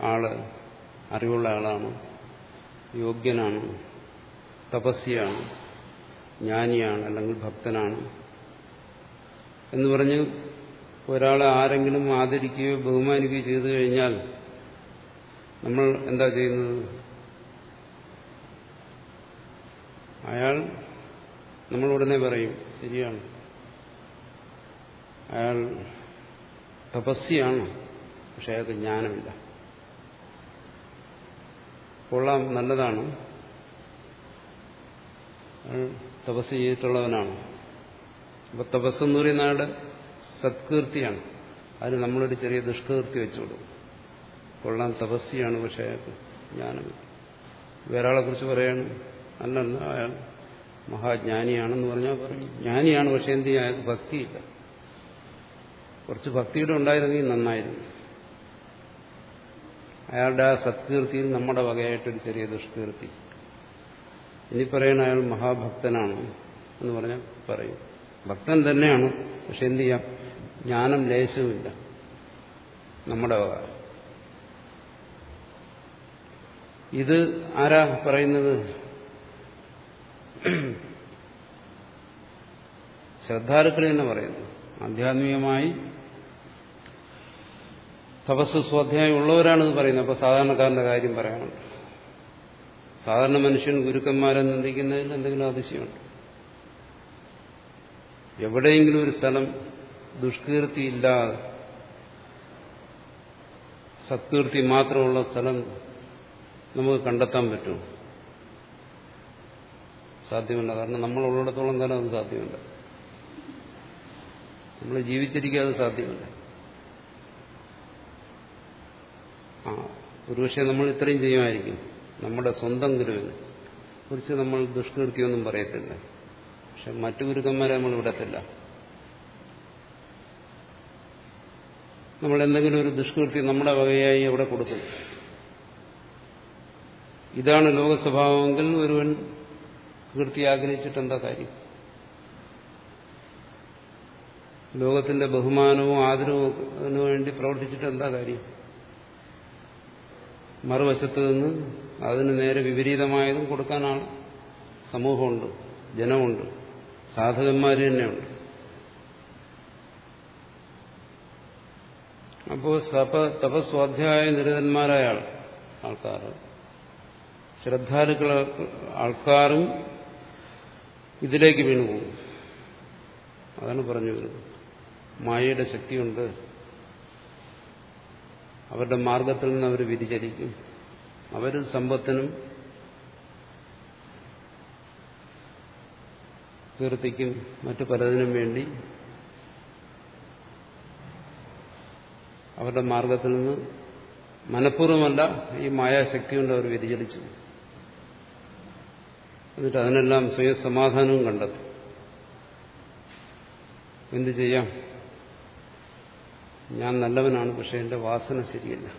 ആൾ അറിവുള്ള ആളാണ് യോഗ്യനാണ് തപസ്യാണ് ജ്ഞാനിയാണ് അല്ലെങ്കിൽ ഭക്തനാണ്. എന്ന് പറഞ്ഞ് ഒരാളെ ആരെങ്കിലും ആദരിക്കുകയോ ബഹുമാനിക്കുകയോ ചെയ്തു കഴിഞ്ഞാൽ നമ്മൾ എന്താ ചെയ്യുന്നത്? അയാൾ നമ്മൾ ഉടനെ പറയും ശരിയാണ്. അയാൾ തപസ്യാണ് പക്ഷെ അയാൾക്ക് ജ്ഞാനമില്ല. കൊള്ളാം നല്ലതാണ്. തപസ് ചെയ്തിട്ടുള്ളവനാണ്. അപ്പൊ തപസ് എന്ന് പറയുന്ന ആളുടെ സത്കീർത്തിയാണ്. അതിന് നമ്മളൊരു ചെറിയ ദുഷ്കീർത്തി വെച്ചുകൊടുക്കും കൊള്ളാൻ തപസ്സിയാണ് പക്ഷെ അയാൾക്ക് ജ്ഞാനമില്ല. വേറെ കുറിച്ച് പറയാണ് അല്ല അയാൾ മഹാജ്ഞാനിയാണെന്ന് പറഞ്ഞാൽ പറയും. ജ്ഞാനിയാണ് പക്ഷെ എന്ത് ചെയ്യാൻ അയാൾക്ക് ഭക്തിയില്ല. കുറച്ച് ഭക്തിയുടെ ഉണ്ടായിരുന്നെങ്കിൽ നന്നായിരുന്നു. അയാളുടെ ആ സത്കീർത്തിയിൽ നമ്മുടെ വകയായിട്ടൊരു ചെറിയ ദുഷ്കീർത്തി. ഇനി പറയണ അയാൾ മഹാഭക്തനാണ് എന്ന് പറഞ്ഞാൽ പറയും. ഭക്തൻ തന്നെയാണ്. പക്ഷെ എന്തു ചെയ്യാം? ജ്ഞാനം ലേശവുമില്ല നമ്മുടെ ഇത് ആരാ പറയുന്നത്? ശ്രദ്ധാലുക്കൾ തന്നെ പറയുന്നു. ആധ്യാത്മികമായി തപസ് സ്വാധ്യായം ഉള്ളവരാണെന്ന് പറയുന്നത് അപ്പോൾ സാധാരണക്കാരന്റെ കാര്യം പറയാനുണ്ട്. സാധാരണ മനുഷ്യൻ ഗുരുക്കന്മാരെ നിന്ദിക്കുന്നതിൽ എന്തെങ്കിലും അതിശയമുണ്ട്. എവിടെയെങ്കിലും ഒരു സ്ഥലം ദുഷ്കീർത്തിയില്ല സത്കീർത്തി മാത്രമുള്ള സ്ഥലം നമുക്ക് കണ്ടെത്താൻ പറ്റും. സാധ്യമല്ല. കാരണം നമ്മൾ ഉള്ളിടത്തോളം കാലം അത് സാധ്യമല്ല. നമ്മൾ ജീവിച്ചിരിക്കാതെ സാധ്യമല്ല. ആ ഒരുപക്ഷെ നമ്മൾ ഇത്രയും ചെയ്യുമായിരിക്കും. നമ്മുടെ സ്വന്തം ഗുരുവിനെ. കുറിച്ച് നമ്മൾ ദുഷ്കീർത്തിയൊന്നും പറയത്തില്ല. പക്ഷെ മറ്റു ഗുരുക്കന്മാരെ നമ്മൾ വിടത്തില്ല. നമ്മൾ എന്തെങ്കിലും ഒരു ദുഷ്കൃത്യം നമ്മുടെ വകയായി അവിടെ കൊടുക്കും. ഇതാണ് ലോകസ്വഭാവമെങ്കിൽ ഒരുവൻ കീർത്തി ആഗ്രഹിച്ചിട്ട് എന്താ കാര്യം? ലോകത്തിന്റെ ബഹുമാനവും ആദരവും വേണ്ടി പ്രവർത്തിച്ചിട്ട് എന്താ കാര്യം? മറുവശത്ത് നിന്ന് അതിന് നേരെ വിപരീതമായതും കൊടുക്കാനാണ് സമൂഹമുണ്ട് ജനമുണ്ട്. സാധകന്മാർ തന്നെയുണ്ട്. അപ്പോൾ സപ തപസ്വാധ്യായ നിരതന്മാരായ ആൾ ആൾക്കാർ ശ്രദ്ധാലുക്കൾ ആൾക്കാരും ഇതിലേക്ക് വീണു വീണുപോകും അതാണ് പറഞ്ഞു വരുന്നത്. മായയുടെ ശക്തിയുണ്ട്. അവരുടെ മാർഗത്തിൽ നിന്ന് അവർ വ്യതിചലിക്കും. അവർ സമ്പത്തിനും കീർത്തിക്കും മറ്റു പലതിനും വേണ്ടി അവരുടെ മാർഗത്തിൽ നിന്ന് മനഃപൂർവമല്ല ഈ മായാശക്തി കൊണ്ട് അവർ വ്യതിചലിച്ചു. എന്നിട്ട് അതിനെല്ലാം സ്വയം സമാധാനവും കണ്ടെത്തും. എന്തു ചെയ്യാം? ഞാൻ നല്ലവനാണ് പക്ഷെ എന്റെ വാസന ശരിയല്ല.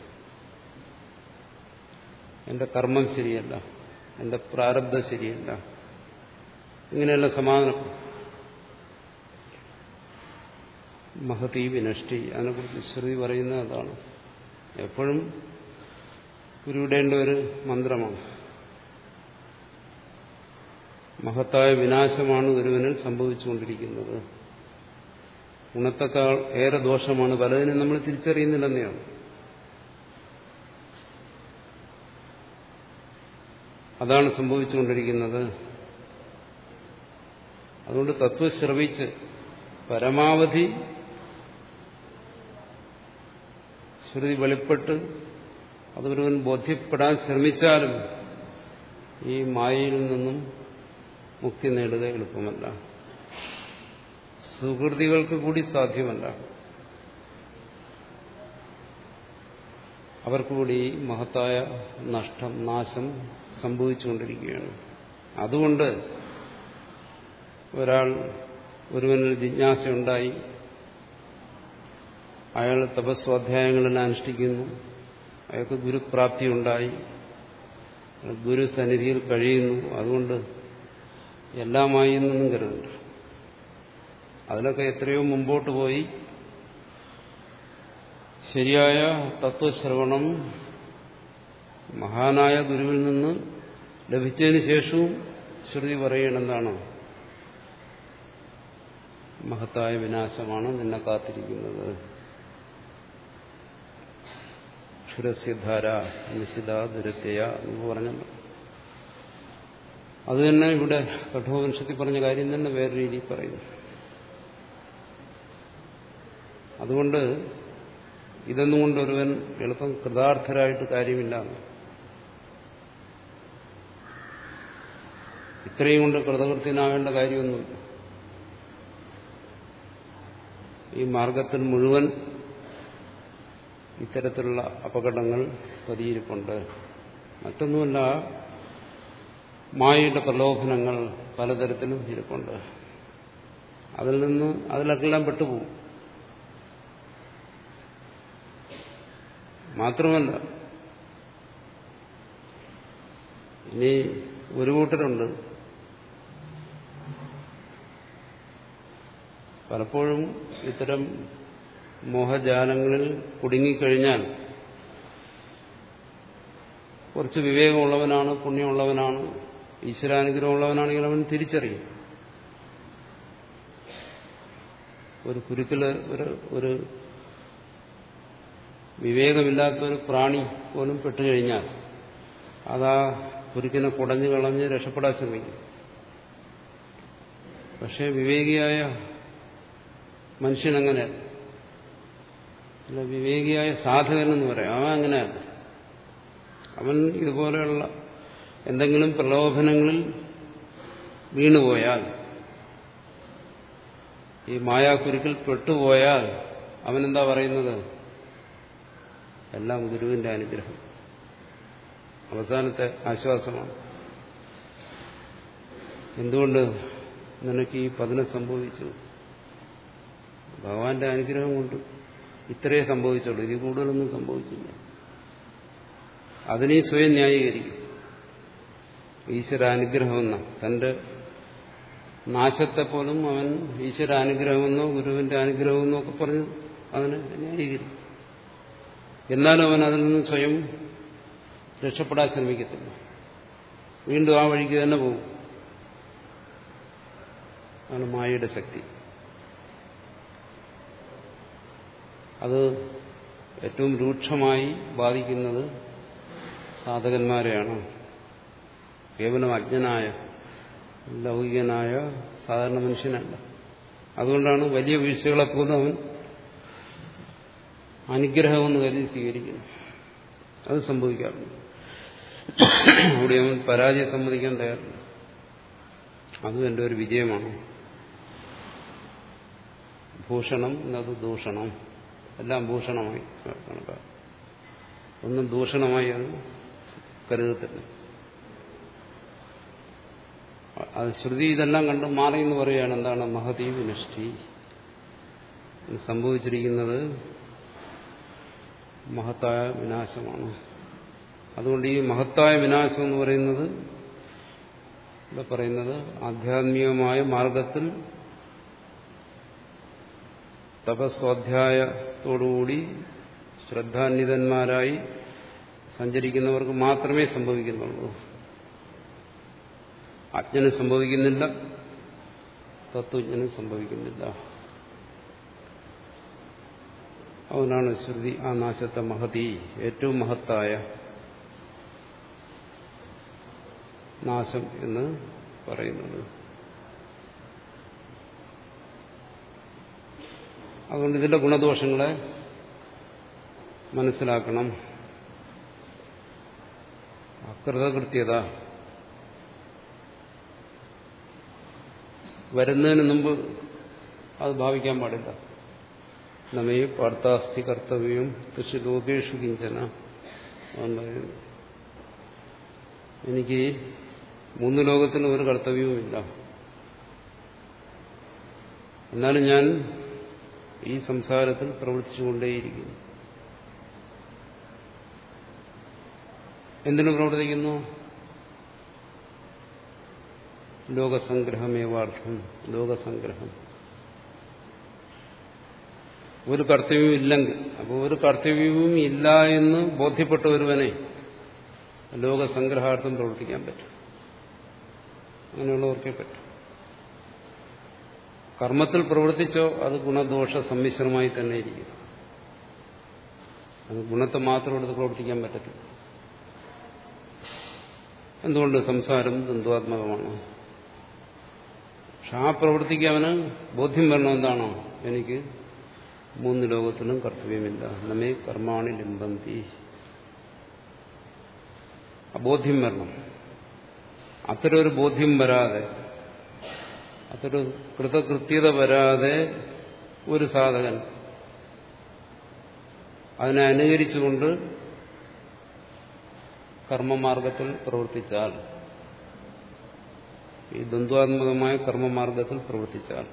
എന്റെ കർമ്മം ശരിയല്ല. എന്റെ പ്രാരബ്ധം ശരിയല്ല. ഇങ്ങനെയുള്ള സമാധാനം. മഹതി വിനഷ്ടി അതിനെക്കുറിച്ച് ശ്രുതി പറയുന്ന അതാണ്. എപ്പോഴും ഉരുവിടേണ്ട ഒരു മന്ത്രമാണ്. മഹത്തായ വിനാശമാണ് ഒരുവനിൽ സംഭവിച്ചുകൊണ്ടിരിക്കുന്നത്. ഗുണത്തെക്കാൾ ഏറെ ദോഷമാണ് പലതിനും നമ്മൾ തിരിച്ചറിയുന്നില്ലെന്നെയാണ് അതാണ് സംഭവിച്ചുകൊണ്ടിരിക്കുന്നത്. അതുകൊണ്ട് തത്വം ശ്രവിച്ച് പരമാവധി ശ്രുതി വെളിപ്പെട്ട് അതൊരുവൻ ബോധ്യപ്പെടാൻ ശ്രമിച്ചാലും ഈ മായയിൽ നിന്നും മുക്തി നേടുക എളുപ്പമല്ല. സുഹൃതികൾക്ക് കൂടി സാധ്യമല്ല. അവർക്ക് കൂടി മഹത്തായ നഷ്ടം നാശം സംഭവിച്ചുകൊണ്ടിരിക്കുകയാണ്. അതുകൊണ്ട് ഒരാൾ ഒരുവനിൽ ജിജ്ഞാസയുണ്ടായി. അയാൾ തപസ്വാധ്യായങ്ങളിൽ അനുഷ്ഠിക്കുന്നു. അയാൾക്ക് ഗുരുപ്രാപ്തി ഉണ്ടായി ഗുരു സന്നിധിയിൽ കഴിയുന്നു. അതുകൊണ്ട് എല്ലാമായി എന്നൊന്നും കരുതുന്നുണ്ട് അതിലൊക്കെ എത്രയോ മുമ്പോട്ട് പോയി. ശരിയായ തത്വശ്രവണം മഹാനായ ഗുരുവിൽ നിന്ന് ലഭിച്ചതിന് ശേഷവും ശ്രുതി പറയണെന്താണ് മഹത്തായ വിനാശമാണ് നിന്നെ കാത്തിരിക്കുന്നത്. ക്ഷുരസ്യധാര നിശിത ദുരത്യയ എന്ന് പറഞ്ഞല്ലോ. അത് തന്നെ ഇവിടെ കഠോപനിഷത്തിൽ പറഞ്ഞ കാര്യം തന്നെ വേറെ രീതിയിൽ പറയുന്നു. അതുകൊണ്ട് ഇതൊന്നും കൊണ്ട് ഒരുവൻ എളുപ്പം കൃതാർത്ഥരായിട്ട് കാര്യമില്ല. ഇത്രയും കൊണ്ട് കൃതകൃത്യനാവേണ്ട കാര്യമൊന്നുമില്ല. ഈ മാർഗത്തിൽ മുഴുവൻ ഇത്തരത്തിലുള്ള അപകടങ്ങൾ പതിയിരിപ്പുണ്ട്. മറ്റൊന്നുമല്ല മായയുടെ പ്രലോഭനങ്ങൾ പലതരത്തിലും ഇരിപ്പുണ്ട്. അതിൽ നിന്ന് അതിലൊക്കെല്ലാം പെട്ടുപോകും. മാത്രമല്ല ഇനി ഒരു കൂട്ടരുണ്ട്. പലപ്പോഴും ഇത്തരം മോഹജാലങ്ങളിൽ കുടുങ്ങിക്കഴിഞ്ഞാൽ കുറച്ച് വിവേകമുള്ളവനാണ് പുണ്യമുള്ളവനാണ് ഈശ്വരാനുഗ്രഹമുള്ളവനാണെങ്കിൽ അവൻ തിരിച്ചറിയും. ഒരു കുരുക്കിൽ ഒരു ഒരു വിവേകമില്ലാത്ത ഒരു പ്രാണി പോലും പെട്ടുകഴിഞ്ഞാൽ അതാ കുരുക്കിനെ കുടഞ്ഞു കളഞ്ഞ് രക്ഷപ്പെടാൻ ശ്രമിക്കും. പക്ഷേ വിവേകിയായ മനുഷ്യനങ്ങനെ. വിവേകിയായ സാധകൻ എന്ന് പറയാം. അവൻ അങ്ങനെയല്ല അവൻ ഇതുപോലെയുള്ള എന്തെങ്കിലും പ്രലോഭനങ്ങളിൽ വീണുപോയാൽ ഈ മായാക്കുരുക്കിൽ പെട്ടുപോയാൽ അവനെന്താ പറയുന്നത്? എല്ലാം ഗുരുവിന്റെ അനുഗ്രഹം. അവസാനത്തെ ആശ്വാസമാണ്. എന്തുകൊണ്ട് നിനക്ക് ഈ പതനം സംഭവിച്ചു? ഭഗവാന്റെ അനുഗ്രഹം കൊണ്ട് ഇത്രയേ സംഭവിച്ചുള്ളൂ. ഇതിൽ കൂടുതലൊന്നും സംഭവിച്ചില്ല അതിനെ സ്വയം ന്യായീകരിക്കും. ഈശ്വരാനുഗ്രഹമെന്ന തന്റെ നാശത്തെ പോലും അവൻ ഈശ്വരാനുഗ്രഹമെന്നോ ഗുരുവിന്റെ അനുഗ്രഹമെന്നോ ഒക്കെ പറഞ്ഞ് അവന് ന്യായീകരിക്കും. എന്നാലും അവൻ അതിൽ നിന്ന് സ്വയം രക്ഷപ്പെടാൻ ശ്രമിക്കത്തില്ല. വീണ്ടും ആ വഴിക്ക് തന്നെ പോകും. അതാണ് മായയുടെ ശക്തി. അത് ഏറ്റവും രൂക്ഷമായി ബാധിക്കുന്നത് സാധകന്മാരെയാണ്. കേവലം അജ്ഞനായ ലൗകികനായ സാധാരണ മനുഷ്യനല്ല. അതുകൊണ്ടാണ് വലിയ വീഴ്ചകളെ പോലും അവൻ അനുഗ്രഹമെന്ന് കരുതി സ്വീകരിക്കുന്നു അത് സംഭവിക്കാറുണ്ട്. അവിടെ അവൻ പരാജയം സമ്മതിക്കാൻ തയ്യാറില്ല അതും എന്റെ ഒരു വിജയമാണ്. ഭൂഷണം എന്നത് ദൂഷണം. എല്ലാം ഭൂഷണമായി ഒന്നും ദൂഷണമായി അത് കരുതത്തില്ല. അത് ശ്രുതി ഇതെല്ലാം കണ്ട് മാറി എന്ന് പറയുകയാണ് എന്താണ്? മഹതി വിനഷ്ടി സംഭവിച്ചിരിക്കുന്നത് മഹത്തായ വിനാശമാണ്. അതുകൊണ്ട് ഈ മഹത്തായ വിനാശം എന്ന് പറയുന്നത് ഇവിടെ പറയുന്നത് ആധ്യാത്മികമായ മാർഗത്തിൽ തപസ്വാധ്യായത്തോടുകൂടി ശ്രദ്ധാന്വിതന്മാരായി സഞ്ചരിക്കുന്നവർക്ക് മാത്രമേ സംഭവിക്കുന്നുള്ളൂ. അജ്ഞന് സംഭവിക്കുന്നില്ല തത്വജ്ഞന് സംഭവിക്കുന്നില്ല. അവനാണ് ശ്രുതി ആ നാശത്തെ മഹതി ഏറ്റവും മഹത്തായ നാശം എന്ന് പറയുന്നത്. അതുകൊണ്ട് ഇതിന്റെ ഗുണദോഷങ്ങളെ മനസ്സിലാക്കണം. അകൃതകൃത്യത. വരുന്നതിന് മുമ്പ് അത് ഭാവിക്കാൻ പാടില്ല. നമ്മെ പാർത്ഥാസ്തി കർത്തവ്യം തൃശ് ലോകേഷു കിഞ്ചന. എനിക്ക് മൂന്ന് ലോകത്തിന് ഒരു കർത്തവ്യവുമില്ല. എന്നാലും ഞാൻ ഈ സംസാരത്തിൽ പ്രവർത്തിച്ചുകൊണ്ടേയിരിക്കുന്നു. എന്തിനു പ്രവർത്തിക്കുന്നു? ലോകസംഗ്രഹമേവാർത്ഥം ലോകസംഗ്രഹം. ഒരു കർത്തവ്യവും ഇല്ലെങ്കിൽ അപ്പോൾ ഒരു കർത്തവ്യവും ഇല്ല എന്ന് ബോധ്യപ്പെട്ട ഒരുവനെ ലോകസംഗ്രഹാർത്ഥം പ്രവർത്തിക്കാൻ പറ്റും. അങ്ങനെയുള്ളവർക്കേ പറ്റും. കർമ്മത്തിൽ പ്രവർത്തിച്ചോ അത് ഗുണദോഷ സമ്മിശ്രമായി തന്നെ ഇരിക്കും. അത് ഗുണത്തെ മാത്രം എടുത്ത് പ്രവർത്തിക്കാൻ പറ്റത്തില്ല. എന്തുകൊണ്ട് സംസാരം ദ്വന്ദ്വാത്മകമാണ്? പക്ഷെ ആ പ്രവൃത്തിക്ക് അവന് ബോധ്യം വരണം എന്താണോ? എനിക്ക് മൂന്ന് ലോകത്തിനും കർത്തവ്യമില്ല. നമ്മെ കർമാണി ലിംബന്തി. അബോധ്യം വരണം. അത്തരം ഒരു ബോധ്യം വരാതെ അത്തരം കൃതകൃത്യത വരാതെ ഒരു സാധകൻ അതിനെ അനുകരിച്ചുകൊണ്ട് കർമ്മമാർഗത്തിൽ പ്രവർത്തിച്ചാൽ ഈ ദ്വന്ദ്വാത്മകമായ കർമ്മമാർഗത്തിൽ പ്രവർത്തിച്ചാൽ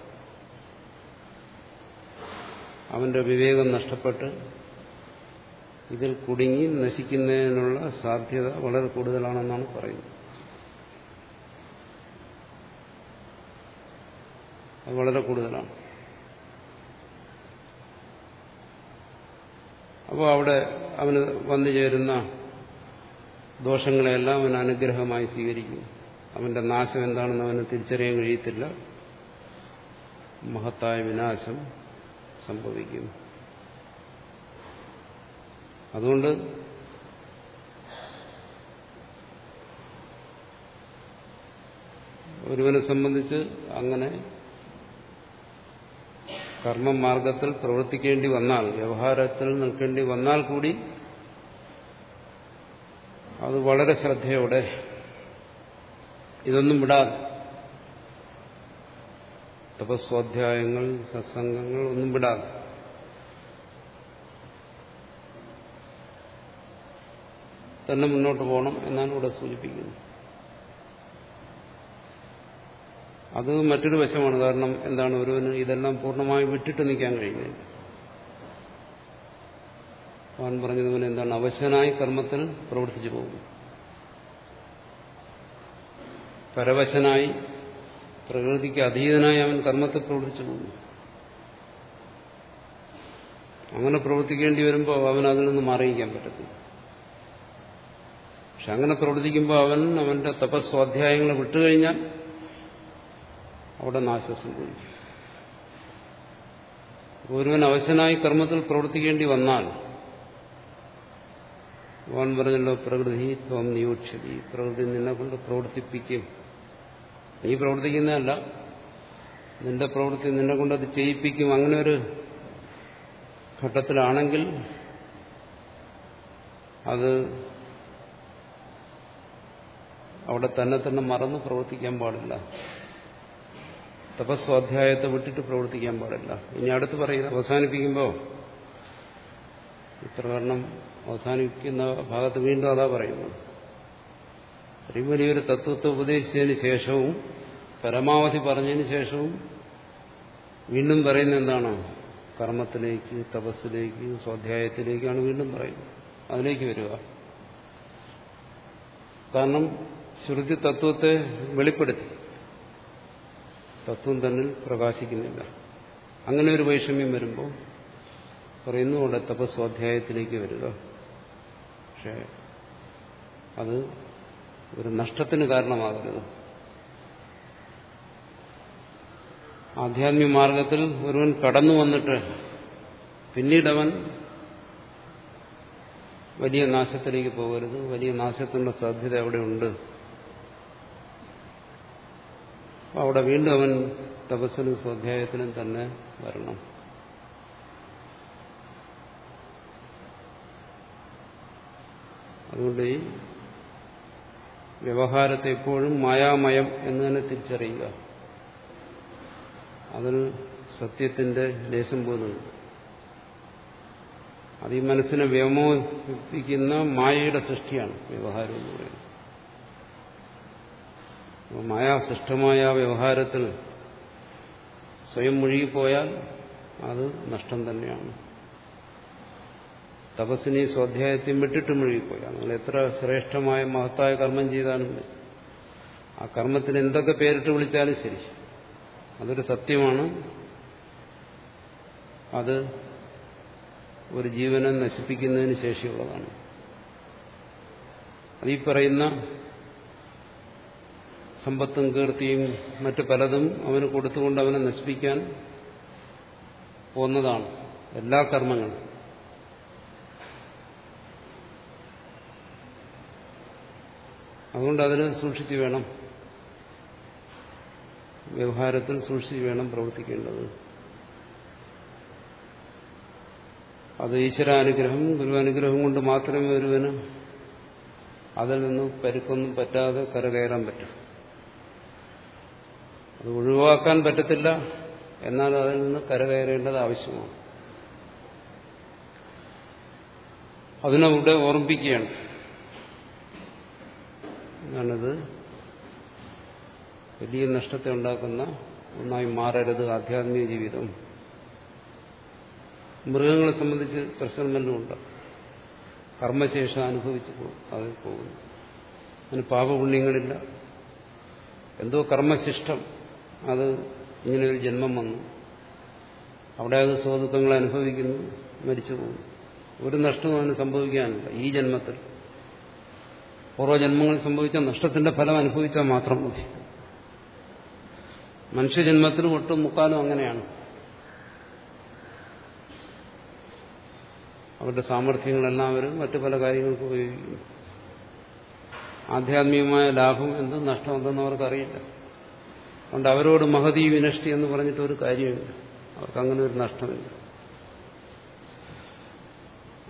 അവന്റെ വിവേകം നഷ്ടപ്പെട്ട് ഇതിൽ കുടുങ്ങി നശിക്കുന്നതിനുള്ള സാധ്യത വളരെ കൂടുതലാണെന്നാണ് പറയുന്നത്. അത് വളരെ കൂടുതലാണ്. അപ്പോൾ അവിടെ അവന് വന്നു ചേരുന്ന ദോഷങ്ങളെല്ലാം അവൻ അനുഗ്രഹമായി സ്വീകരിക്കും. അവന്റെ നാശം എന്താണെന്ന് അവന് തിരിച്ചറിയാൻ കഴിയത്തില്ല. മഹത്തായ വിനാശം സംഭവിക്കും. അതുകൊണ്ട് ഒരുവനെ സംബന്ധിച്ച് അങ്ങനെ കർമ്മമാർഗത്തിൽ പ്രവർത്തിക്കേണ്ടി വന്നാൽ വ്യവഹാരത്തിൽ നിൽക്കേണ്ടി വന്നാൽ കൂടി അത് വളരെ ശ്രദ്ധയോടെ ഇതൊന്നും വിടാതെ തപസ്വാധ്യായങ്ങൾ സത്സംഗങ്ങൾ ഒന്നും വിടാതെ തന്നെ മുന്നോട്ട് പോകണം എന്നാണ് ഇവിടെ സൂചിപ്പിക്കുന്നത്. അത് മറ്റൊരു വശമാണ്. കാരണം എന്താണ്? ഒരുവന് ഇതെല്ലാം പൂർണമായി വിട്ടിട്ട് നിൽക്കാൻ കഴിയുന്നില്ല. അവൻ പറഞ്ഞതുപോലെ എന്താണ്? അവശനായി കർമ്മത്തിൽ പ്രവർത്തിച്ചു പോകും പരവശനായി പ്രകൃതിക്ക് അധീതനായി അവൻ കർമ്മത്തിൽ പ്രവർത്തിച്ചു പോകുന്നു. അങ്ങനെ പ്രവർത്തിക്കേണ്ടി വരുമ്പോൾ അവൻ അതിൽ നിന്ന് മാറിയിക്കാൻ പറ്റത്തില്ല. പക്ഷെ അങ്ങനെ പ്രവർത്തിക്കുമ്പോൾ അവൻ അവന്റെ തപസ്വാധ്യായങ്ങളെ വിട്ടുകഴിഞ്ഞാൽ അവിടെ നാശം സംഭവിക്കും ഒരുവൻ അവശനായി കർമ്മത്തിൽ പ്രവർത്തിക്കേണ്ടി വന്നാൽ ഭഗവാൻ പറഞ്ഞല്ലോ പ്രകൃതി ത്വം നിയോക്ഷതി പ്രകൃതി നിന്നെ കൊണ്ട് പ്രവർത്തിപ്പിക്കും. നീ പ്രവർത്തിക്കുന്നതല്ല. നിന്റെ പ്രവൃത്തി നിന്നെ കൊണ്ട് അത് ചെയ്യിപ്പിക്കും. അങ്ങനെ ഒരു ഘട്ടത്തിലാണെങ്കിൽ അത് അവിടെ തന്നെ തന്നെ മറന്ന് പ്രവർത്തിക്കാൻ പാടില്ല. തപസ്വാധ്യായത്തെ വിട്ടിട്ട് പ്രവർത്തിക്കാൻ പാടില്ല. ഇനി അടുത്ത് പറയുന്നത് അവസാനിപ്പിക്കുമ്പോൾ ഇപ്രകാരണം അവസാനിക്കുന്ന ഭാഗത്ത് വീണ്ടും അതാ പറയുന്നത്. ഇത്രയും വലിയൊരു തത്വത്തെ ഉപദേശിച്ചതിന് ശേഷവും പരമാവധി പറഞ്ഞതിന് ശേഷവും വീണ്ടും പറയുന്നത് എന്താണ്? കർമ്മത്തിലേക്ക് തപസ്സിലേക്ക് സ്വാധ്യായത്തിലേക്കാണ് വീണ്ടും പറയുന്നത്. അതിലേക്ക് വരിക. കാരണം ശ്രുതി തത്വത്തെ വെളിപ്പെടുത്തി. തത്വം തന്നിൽ പ്രകാശിക്കുന്നില്ല. അങ്ങനെ ഒരു വൈഷമ്യം വരുമ്പോൾ പറയുന്നു അവിടെ തപസ്വാധ്യായത്തിലേക്ക് വരിക. പക്ഷെ അത് ഒരു നഷ്ടത്തിന് കാരണമാകരുത്. ആധ്യാത്മിക മാർഗത്തിൽ ഒരുവൻ കടന്നു വന്നിട്ട് പിന്നീട് അവൻ വലിയ നാശത്തിലേക്ക് പോകരുത്. വലിയ നാശത്തിനുള്ള സാധ്യത അവിടെ ഉണ്ട്. അവിടെ വീണ്ടും അവൻ തപസ്സിനും സ്വാധ്യായത്തിനും തന്നെ വരണം. അതുകൊണ്ട് ഈ വ്യവഹാരത്തെ എപ്പോഴും മായാമയം എന്ന് തന്നെ തിരിച്ചറിയുക. അതിൽ സത്യത്തിന്റെ ലേശം പോലുണ്ട് അത് ഈ മനസ്സിനെ വ്യമോഹിപ്പിക്കുന്ന മായയുടെ സൃഷ്ടിയാണ് വ്യവഹാരം എന്ന് പറയുന്നത്. മായാസൃഷ്ടമായ വ്യവഹാരത്തിൽ സ്വയം മുഴുകിപ്പോയാൽ അത് നഷ്ടം തന്നെയാണ്. തപസ്സിനെ സ്വാധ്യായത്തെയും വിട്ടിട്ട് മുഴുകിപ്പോയാൽ നിങ്ങൾ എത്ര ശ്രേഷ്ഠമായ മഹത്തായ കർമ്മം ചെയ്താലും ആ കർമ്മത്തിന് എന്തൊക്കെ പേരിട്ട് വിളിച്ചാലും ശരി. അതൊരു സത്യമാണ്. അത് ഒരു ജീവനെ നശിപ്പിക്കുന്നതിന് ശേഷിയുള്ളതാണ്. അതീ പറയുന്ന സമ്പത്തും കീർത്തിയും മറ്റു പലതും അവന് കൊടുത്തുകൊണ്ട് അവനെ നശിപ്പിക്കാൻ പോന്നതാണ് എല്ലാ കർമ്മങ്ങളും. അതുകൊണ്ട് അതിന് സൂക്ഷിച്ചു വേണം. വ്യവഹാരത്തിൽ സൂക്ഷിച്ചു വേണം പ്രവർത്തിക്കേണ്ടത്. അത് ഈശ്വരാനുഗ്രഹം ഗുരുവാനുഗ്രഹം കൊണ്ട് മാത്രമേ ഒരുവന് അതിൽ നിന്ന് പരുക്കൊന്നും പറ്റാതെ കരകയറാൻ പറ്റും. അത് ഒഴിവാക്കാൻ പറ്റത്തില്ല എന്നാൽ അതിൽ നിന്ന് കരകയറേണ്ടത് ആവശ്യമാണ്. അതിനവിടെ ഓർമ്മിപ്പിക്കുകയാണ്. ഞാനത് വലിയ നഷ്ടത്തെ ഉണ്ടാക്കുന്ന ഒന്നായി മാറരുത് ആധ്യാത്മിക ജീവിതം. മൃഗങ്ങളെ സംബന്ധിച്ച് പ്രശ്നമെല്ലുമുണ്ട് കർമ്മശേഷം അനുഭവിച്ചു അത് പോകുന്നു. അതിന് പാപപുണ്യങ്ങളില്ല. എന്തോ കർമ്മശിഷ്ടം അത് ഇങ്ങനെ ഒരു ജന്മം വന്നു. അവിടെ അത് സ്വദുഃഖങ്ങൾ അനുഭവിക്കുന്നു മരിച്ചു പോകുന്നു. ഒരു നഷ്ടവും അതിന് സംഭവിക്കാനില്ല ഈ ജന്മത്തിൽ. ഓരോ ജന്മങ്ങളിൽ സംഭവിച്ച നഷ്ടത്തിന്റെ ഫലം അനുഭവിച്ചാൽ മാത്രം മതി. മനുഷ്യജന്മത്തിൽ ഒട്ടും മുക്കാലും അങ്ങനെയാണ്. അവരുടെ സാമർഥ്യങ്ങളെല്ലാം അവർ മറ്റു പല കാര്യങ്ങൾക്ക് ഉപയോഗിക്കുന്നു. ആധ്യാത്മികമായ ലാഭം എന്തും നഷ്ടം എന്തെന്ന് അവർക്കറിയില്ല. അതുകൊണ്ട് അവരോട് മഹതി വിനഷ്ടി എന്ന് പറഞ്ഞിട്ട് ഒരു കാര്യമില്ല. അവർക്ക് അങ്ങനെ ഒരു നഷ്ടമില്ല.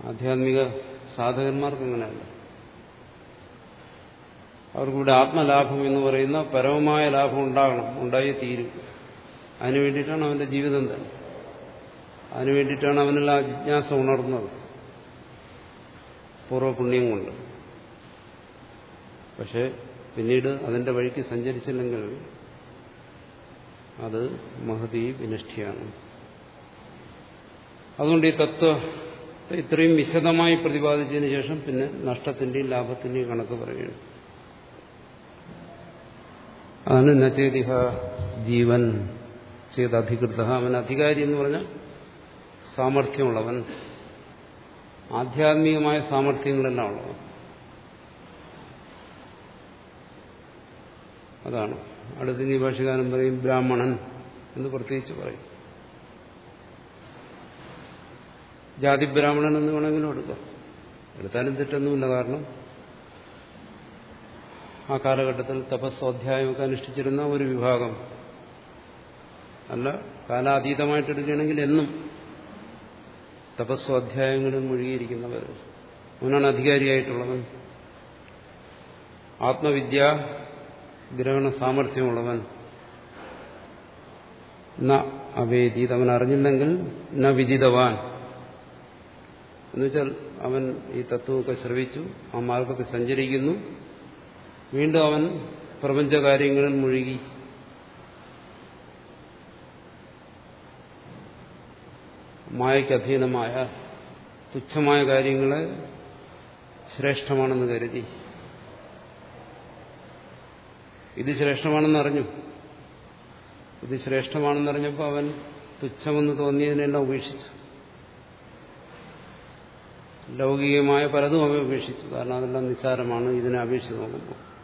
ആധ്യാത്മിക സാധകന്മാർക്ക് അങ്ങനെയല്ല. അവർക്കിവിടെ ആത്മലാഭം എന്ന് പറയുന്ന പരമമായ ലാഭം ഉണ്ടാകണം. ഉണ്ടായി തീരും. അതിനു വേണ്ടിയിട്ടാണ് അവന്റെ ജീവിതം തന്നെ. അതിനു വേണ്ടിയിട്ടാണ് ആ ജിജ്ഞാസ ഉണർന്നത്. പൂർവപുണ്യം കൊണ്ട്. പക്ഷെ പിന്നീട് അതിന്റെ വഴിക്ക് സഞ്ചരിച്ചില്ലെങ്കിൽ അത് മഹതി വിനിഷ്ഠിയാണ്. അതുകൊണ്ട് ഈ തത്വ ഇത്രയും വിശദമായി പ്രതിപാദിച്ചതിന് ശേഷം പിന്നെ നഷ്ടത്തിന്റെയും ലാഭത്തിന്റെയും കണക്ക് പറയുന്നു അതാണ് നചേതിഹ ജീവൻ ചെയ്ത് അധികൃത അവൻ അധികാരി എന്ന് പറഞ്ഞാൽ സാമർഥ്യമുള്ളവൻ. ആധ്യാത്മികമായ സാമർഥ്യങ്ങളെല്ലാം ഉള്ളവൻ. അതാണ്. അടുത്ത ഭാഷകാരൻ പറയും ബ്രാഹ്മണൻ എന്ന് പ്രത്യേകിച്ച് പറയും. ജാതി ബ്രാഹ്മണൻ എന്ന് വേണമെങ്കിലും എടുക്കാം. എടുത്താലും തെറ്റൊന്നുമില്ല കാരണം ആ കാലഘട്ടത്തിൽ തപസ്വാധ്യായമൊക്കെ അനുഷ്ഠിച്ചിരുന്ന ഒരു വിഭാഗം. അല്ല കാലാതീതമായിട്ട് എടുക്കുകയാണെങ്കിൽ എന്നും തപസ്വാധ്യായങ്ങളിൽ മുഴുകിയിരിക്കുന്നവർ. അവനാണ് അധികാരിയായിട്ടുള്ളവൻ ആത്മവിദ്യ ഗ്രഹണ സാമർഥ്യമുള്ളവൻ. ന അവേദീത് അവൻ അറിഞ്ഞില്ലെങ്കിൽ ന വിദിതവാൻ എന്നുവെച്ചാൽ അവൻ ഈ തത്വമൊക്കെ ശ്രവിച്ചു ആ മാർഗത്തിൽ സഞ്ചരിക്കുന്നു. വീണ്ടും അവൻ പ്രപഞ്ചകാര്യങ്ങളിൽ മുഴുകി. മായയ്ക്ക് അധീനമായ തുച്ഛമായ കാര്യങ്ങളെ ശ്രേഷ്ഠമാണെന്ന് കരുതി. ഇത് ശ്രേഷ്ഠമാണെന്ന് അറിഞ്ഞു ഇത് ശ്രേഷ്ഠമാണെന്നറിഞ്ഞപ്പോൾ അവൻ തുച്ഛമെന്ന് തോന്നിയതിനെല്ലാം ഉപേക്ഷിച്ചു. ലൗകികമായ പലതും അവ ഉപേക്ഷിച്ചു. കാരണം അതെല്ലാം നിസ്സാരമാണ്. ഇതിനെ അപേക്ഷിച്ച് നോക്കുമ്പോൾ.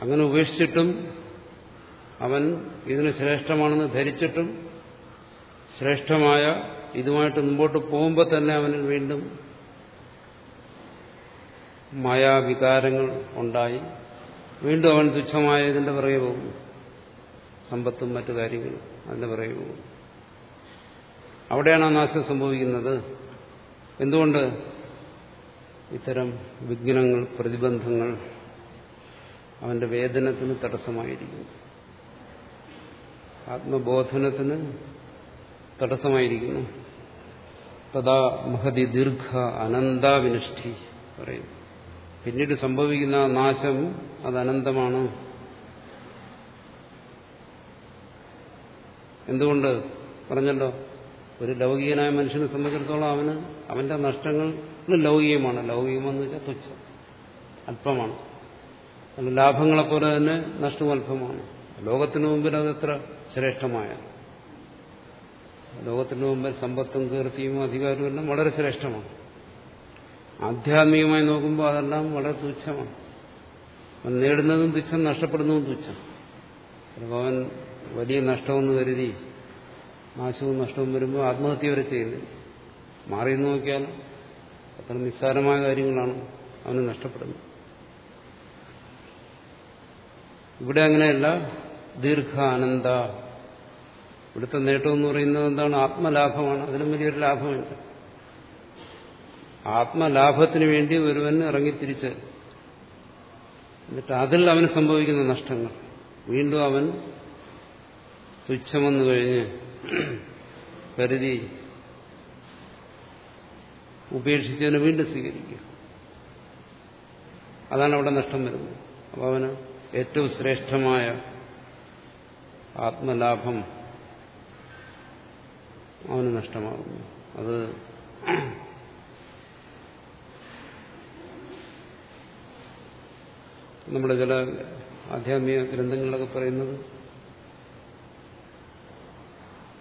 അങ്ങനെ ഉപേക്ഷിച്ചിട്ടും അവൻ ഇതിന് ശ്രേഷ്ഠമാണെന്ന് ധരിച്ചിട്ടും ശ്രേഷ്ഠമായ ഇതുമായിട്ട് മുമ്പോട്ട് പോകുമ്പോൾ തന്നെ അവനിൽ വീണ്ടും മായാവികാരങ്ങൾ ഉണ്ടായി. വീണ്ടും അവൻ തുച്ഛമായതിന്റെ പിറകെ പോകും സമ്പത്തും മറ്റു കാര്യങ്ങളും അതിന്റെ പിറകെ പോകും അവിടെയാണ് ആ നാശം സംഭവിക്കുന്നത്. എന്തുകൊണ്ട്? ഇത്തരം വിഘ്നങ്ങൾ പ്രതിബന്ധങ്ങൾ അവന്റെ വേദനത്തിന് തടസ്സമായിരിക്കുന്നു. ആത്മബോധനത്തിന് തടസ്സമായിരിക്കുന്നു. തഥാ മഹതി ദീർഘ അനന്താവിനിഷ്ഠി പറയും പിന്നീട് സംഭവിക്കുന്ന നാശം അത് അനന്തമാണ് എന്തുകൊണ്ട്? പറഞ്ഞല്ലോ. ഒരു ലൗകികനായ മനുഷ്യനെ സംബന്ധിച്ചിടത്തോളം അവന് അവന്റെ നഷ്ടങ്ങൾ ലൗകികമാണ്. ലൗകികമെന്ന് വെച്ചാൽ തുച്ഛം. അല്പമാണ്. ലാഭങ്ങളെപ്പോലെ തന്നെ നഷ്ടവും അല്പമാണ്. ലോകത്തിനു മുമ്പിൽ അതെത്ര ശ്രേഷ്ഠമായ ലോകത്തിന് മുമ്പിൽ സമ്പത്തും കീർത്തിയും അധികാരവും എല്ലാം വളരെ ശ്രേഷ്ഠമാണ്. ആധ്യാത്മികമായി നോക്കുമ്പോൾ അതെല്ലാം വളരെ തുച്ഛമാണ്. അവൻ നേടുന്നതും തുച്ഛം നഷ്ടപ്പെടുന്നതും തുച്ഛം. അവൻ വലിയ നഷ്ടമെന്ന് കരുതി നാശവും നഷ്ടവും വരുമ്പോൾ ആത്മഹത്യ വരെ ചെയ്യുന്നത് മാറി നോക്കിയാൽ അത്ര നിസ്സാരമായ കാര്യങ്ങളാണ് അവന് നഷ്ടപ്പെടുന്നത്. ഇവിടെ അങ്ങനെയല്ല. ദീർഘാനന്ദ ഇവിടുത്തെ നേട്ടം എന്ന് പറയുന്നത് എന്താണ്? ആത്മലാഭമാണ്. അതിലും വലിയൊരു ലാഭമില്ല ആത്മലാഭത്തിന് വേണ്ടി ഒരുവൻ ഇറങ്ങിത്തിരിച്ച് എന്നിട്ട് അതിൽ അവന് സംഭവിക്കുന്ന നഷ്ടങ്ങൾ. വീണ്ടും അവൻ തുച്ഛമെന്ന് കഴിഞ്ഞ് കരുതി ഉപേക്ഷിച്ചതിനെ വീണ്ടും സ്വീകരിക്കുക. അതാണ് അവിടെ നഷ്ടം വരുന്നത്. അപ്പോൾ അവന് ഏറ്റവും ശ്രേഷ്ഠമായ ആത്മലാഭം അവന് നഷ്ടമാകുന്നു. അത് നമ്മുടെ ചില ആധ്യാത്മിക ഗ്രന്ഥങ്ങളൊക്കെ പറയുന്നത്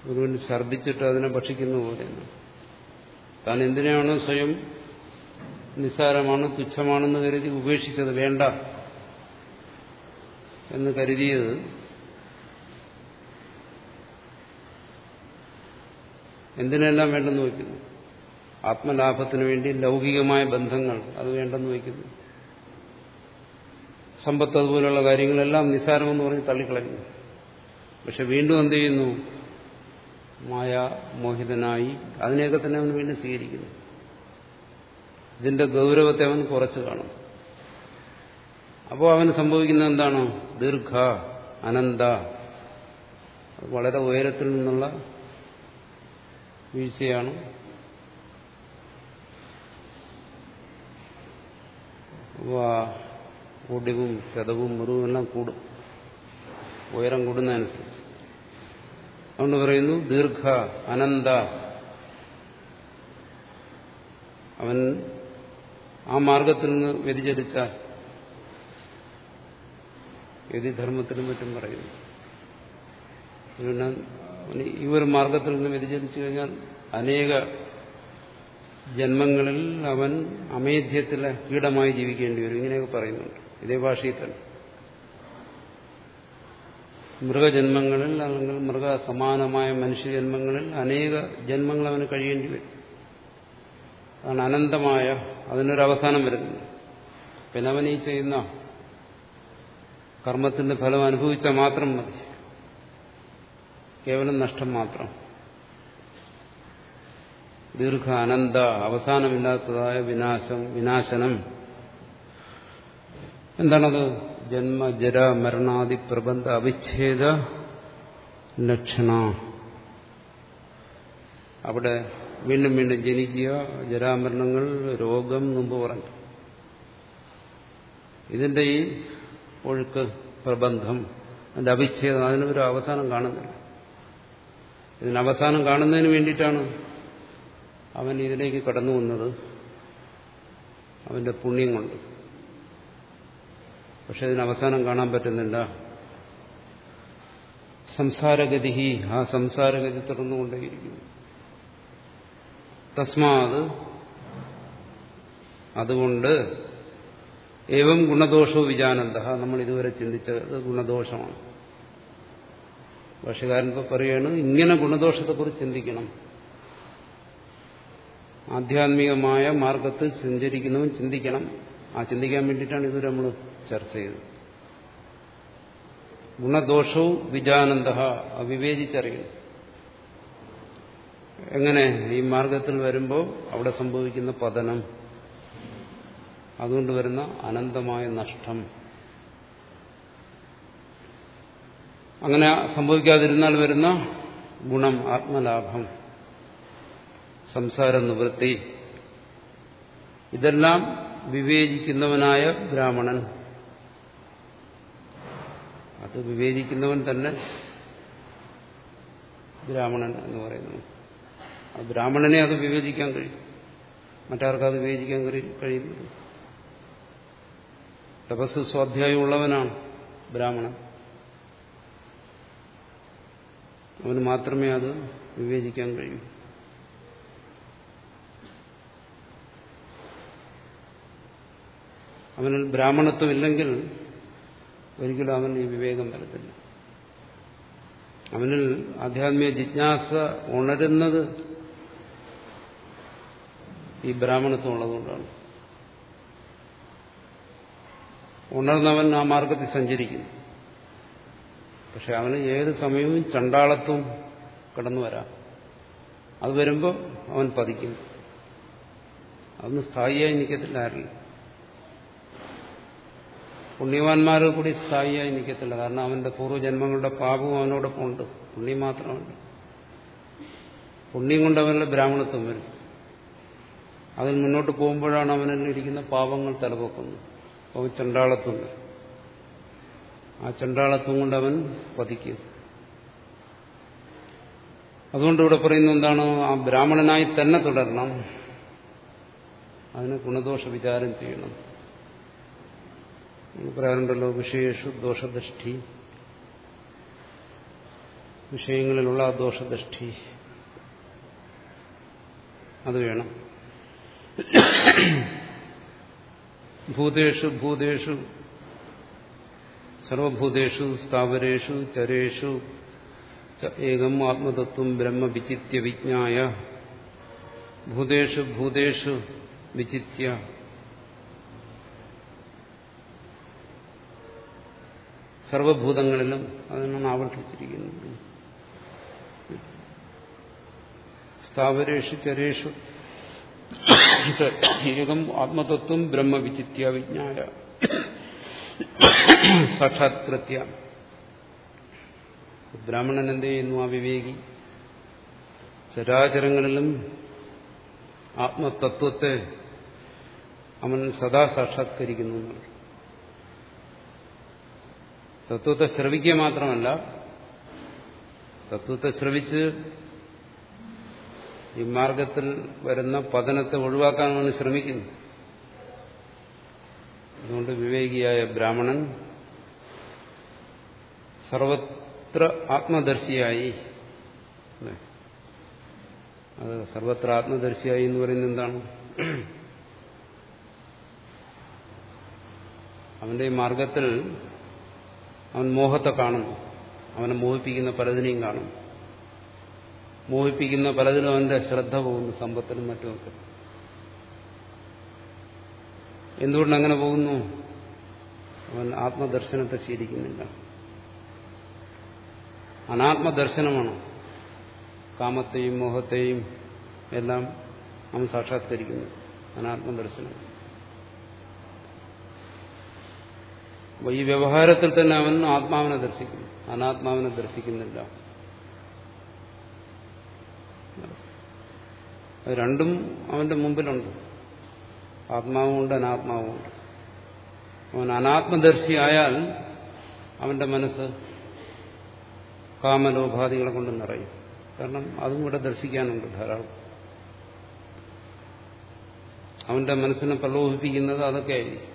ഒരുവൻ ഛർദ്ദിച്ചിട്ട് അതിനെ ഭക്ഷിക്കുന്ന പോലെയാണ് താൻ എന്തിനാണോ സ്വയം നിസ്സാരമാണ് തുച്ഛമാണെന്ന് കരുതി ഉപേക്ഷിച്ചത്? വേണ്ട. എന്ന് കരുതിയത് എന്തിനെല്ലാം വേണ്ടെന്ന് വയ്ക്കുന്നു? ആത്മലാഭത്തിന് വേണ്ടി ലൗകികമായ ബന്ധങ്ങൾ അത് വേണ്ടെന്ന് വയ്ക്കുന്നു. സമ്പത്ത് അതുപോലെയുള്ള കാര്യങ്ങളെല്ലാം നിസ്സാരമെന്ന് പറഞ്ഞ് തള്ളിക്കളയുന്നു പക്ഷെ വീണ്ടും എന്ത് ചെയ്യുന്നു? മായ മോഹിതനായി അതിനെയൊക്കെ തന്നെ അവൻ വീണ്ടും സ്വീകരിക്കുന്നു. ഇതിന്റെ ഗൗരവത്തെ അവൻ കുറച്ച് കാണും. അപ്പോൾ അവന് സംഭവിക്കുന്നത് എന്താണ്? ദീർഘ അനന്ത വളരെ ഉയരത്തിൽ നിന്നുള്ള വീഴ്ചയാണ്. ഒടിവും ചതവും മുറിവും എല്ലാം കൂടും. ഉയരം കൂടുന്നതനുസരിച്ച്. അതുകൊണ്ട് പറയുന്നു ദീർഘ അനന്ത. അവൻ ആ മാർഗത്തിൽ നിന്ന് വ്യതിചലിച്ചാൽ യതിധർമ്മത്തിലും മറ്റും പറയുന്നു. പിന്നെ ഈ ഒരു മാർഗത്തിൽ നിന്ന് വ്യതിചലിച്ചു കഴിഞ്ഞാൽ അനേക ജന്മങ്ങളിൽ അവൻ അമേധ്യത്തിലെ കീടമായി ജീവിക്കേണ്ടി വരും. ഇങ്ങനെയൊക്കെ പറയുന്നുണ്ട്. ഇതേ ഭാഷയിൽ തന്നെ മൃഗജന്മങ്ങളിൽ അല്ലെങ്കിൽ മൃഗ സമാനമായ മനുഷ്യജന്മങ്ങളിൽ അനേക ജന്മങ്ങൾ അവന് കഴിയേണ്ടി വരും. അതാണ് അനന്തമായ അതിനൊരവസാനം വരുന്നത്. പിന്നെ അവൻ ഈ ചെയ്യുന്ന കർമ്മത്തിന്റെ ഫലം അനുഭവിച്ചാൽ മാത്രം മതി. കേവലം നഷ്ടം മാത്രം. ദീർഘ അനന്ത അവസാനമില്ലാത്തതായ വിനാശം വിനാശനം. എന്താണത്? ജന്മ ജര മരണാദി പ്രബന്ധ അവിച്ഛേദ ലക്ഷണ. അവിടെ വീണ്ടും വീണ്ടും ജനിക്കുക ജരാമരണങ്ങൾ രോഗം മുമ്പ് പറഞ്ഞു. ഇതിന്റെ ഈ ഒഴുക്ക് പ്രബന്ധം അതിന്റെ അവിച്ഛേദം അതിനൊരു അവസാനം കാണുന്നില്ല. ഇതിന് അവസാനം കാണുന്നതിന് വേണ്ടിയിട്ടാണ് അവൻ ഇതിലേക്ക് കടന്നു വന്നത്. അവന്റെ പുണ്യം കൊണ്ട്. പക്ഷെ ഇതിന് അവസാനം കാണാൻ പറ്റുന്നില്ല. സംസാരഗതി ആ സംസാരഗതി തുറന്നുകൊണ്ടേയിരിക്കുന്നു തസ്മാത് അതുകൊണ്ട് ഏവം ഗുണദോഷവും വിജാനന്ദ നമ്മൾ ഇതുവരെ ചിന്തിച്ചത് ഗുണദോഷമാണ്. ഭാഷകാരൻ ഇപ്പോൾ പറയുകയാണ് ഇങ്ങനെ ഗുണദോഷത്തെക്കുറിച്ച് ചിന്തിക്കണം. ആധ്യാത്മികമായ മാർഗത്തിൽ സഞ്ചരിക്കുന്നവൻ ചിന്തിക്കണം. ആ ചിന്തിക്കാൻ വേണ്ടിയിട്ടാണ് ഇതുവരെ നമ്മൾ ചർച്ച ചെയ്തത് ഗുണദോഷവും വിജാനന്ദ അവിവേചിച്ചറിയുന്നു. എങ്ങനെ ഈ മാർഗത്തിൽ വരുമ്പോൾ അവിടെ സംഭവിക്കുന്ന പതനം അതുകൊണ്ട് വരുന്ന അനന്തമായ നഷ്ടം. അങ്ങനെ സംഭവിക്കാതിരുന്നാൽ വരുന്ന ഗുണം ആത്മലാഭം സംസാര നിവൃത്തി ഇതെല്ലാം വിവേചിക്കുന്നവനായ ബ്രാഹ്മണൻ അത് വിവേചിക്കുന്നവൻ തന്നെ ബ്രാഹ്മണൻ എന്ന് പറയുന്നു. ആ ബ്രാഹ്മണനെ അത് വിവേചിക്കാൻ കഴിയും. മറ്റാർക്കും അത് വിവേചിക്കാൻ കഴിയുന്നത്? തപസ് സ്വാധ്യായമുള്ളവനാണ് ബ്രാഹ്മണൻ. അവന് മാത്രമേ അത് വിവേചിക്കാൻ കഴിയൂ. അവനിൽ ബ്രാഹ്മണത്വം ഇല്ലെങ്കിൽ ഒരിക്കലും അവൻ ഈ വിവേകം വരത്തില്ല. അവനിൽ ആധ്യാത്മിക ജിജ്ഞാസ ഉണരുന്നത് ഈ ബ്രാഹ്മണത്വം ഉള്ളതുകൊണ്ടാണ്. ഉണർന്നവൻ ആ മാർഗത്തിൽ സഞ്ചരിക്കുന്നു. പക്ഷെ അവന് ഏത് സമയവും ചണ്ടാളത്വം കടന്നു വരാം. അത് വരുമ്പോൾ അവൻ പതിക്കും. അതൊന്നും സ്ഥായിയായി നിൽക്കത്തില്ല ആരില്ല പുണ്യവാന്മാർ കൂടി സ്ഥായിയായി നിൽക്കത്തില്ല. കാരണം അവന്റെ പൂർവജന്മങ്ങളുടെ പാപവും അവനോടൊപ്പം ഉണ്ട്. പുണ്യം മാത്രമല്ല. പുണ്യം കൊണ്ട് അവനുള്ള ബ്രാഹ്മണത്വം വരും. അതിൽ മുന്നോട്ട് പോകുമ്പോഴാണ് അവനിൽ ഇരിക്കുന്ന പാപങ്ങൾ തലപൊക്കുന്നത്. അവൻ ചണ്ടാളത്വം ആ ചണ്ടാളത്വം കൊണ്ട് അവൻ പതിക്കും അതുകൊണ്ട് ഇവിടെ പറയുന്ന എന്താണ്? ആ ബ്രാഹ്മണനായി തന്നെ തുടരണം. അതിന് ഗുണദോഷ വിചാരം ചെയ്യണം. പറയാറുണ്ടല്ലോ വിഷയേഷു ദോഷദൃഷ്ടി. വിഷയങ്ങളിലുള്ള ആ ദോഷദൃഷ്ടി. അത് വേണം. ഭൂതേഷു ഭൂതേഷു. സർവഭൂതേഷു സ്ഥാവരേഷു ചരേഷു ഏകം ആത്മതത്വം ബ്രഹ്മ വിചിത്യ വിജ്ഞായ. ഭൂതേഷു ഭൂതേഷു വിചിത്യ. സർവഭൂതങ്ങളിലും അതിനാണ് ആവർത്തിച്ചിരിക്കുന്നത് സ്ഥാവരേഷു ചരേഷു ഏകം ആത്മതത്വം ബ്രഹ്മവിചിത്യ വിജ്ഞായ സാക്ഷാത്കൃത്യ ബ്രാഹ്മണൻ എന്ത് ചെയ്യുന്നു ആ വിവേകി? ചരാചരങ്ങളിലും ആത്മതത്വത്തെ അവൻ സദാ സാക്ഷാത്കരിക്കുന്നു എന്നുള്ളത് തത്വത്തെ ശ്രവിക്കുക മാത്രമല്ല തത്വത്തെ ശ്രവിച്ച് ഈ മാർഗത്തിൽ വരുന്ന പതനത്തെ ഒഴിവാക്കാനാണ് ശ്രമിക്കുന്നത് ശ്രമിക്കുന്നു. അതുകൊണ്ട് വിവേകിയായ ബ്രാഹ്മണൻ സർവത്ര ആത്മദർശിയായി. അത് സർവത്ര ആത്മദർശിയായി എന്ന് പറയുന്നത് എന്താണ്? അവന്റെ മാർഗത്തിൽ അവൻ മോഹത്തെ കാണുന്നു. അവനെ മോഹിപ്പിക്കുന്ന പലതിനെയും കാണും മോഹിപ്പിക്കുന്ന പലതിനും അവന്റെ ശ്രദ്ധ പോകുന്നു സമ്പത്തിനും മറ്റുമൊക്കെ. എന്തുകൊണ്ട് അങ്ങനെ പോകുന്നു? അവൻ ആത്മദർശനത്തെ ശീലിക്കുന്നില്ല. അനാത്മദർശനമാണ് കാമത്തെയും മോഹത്തെയും എല്ലാം അവൻ സാക്ഷാത്കരിക്കുന്നു. അനാത്മദർശനം ഈ വ്യവഹാരത്തിൽ തന്നെ അവൻ ആത്മാവിനെ ദർശിക്കുന്നു. അനാത്മാവിനെ ദർശിക്കുന്നില്ല. രണ്ടും അവന്റെ മുമ്പിലുണ്ട്. ആത്മാവുമുണ്ട് അനാത്മാവുമുണ്ട്. അവൻ അനാത്മദർശിയായാൽ അവന്റെ മനസ്സ് കാമലോപാധികളെ കൊണ്ട് നിറയും. കാരണം അതും ഇവിടെ ദർശിക്കാനുണ്ട് ധാരാളം. അവന്റെ മനസ്സിനെ പ്രലോഭിപ്പിക്കുന്നത് അതൊക്കെയായിരിക്കും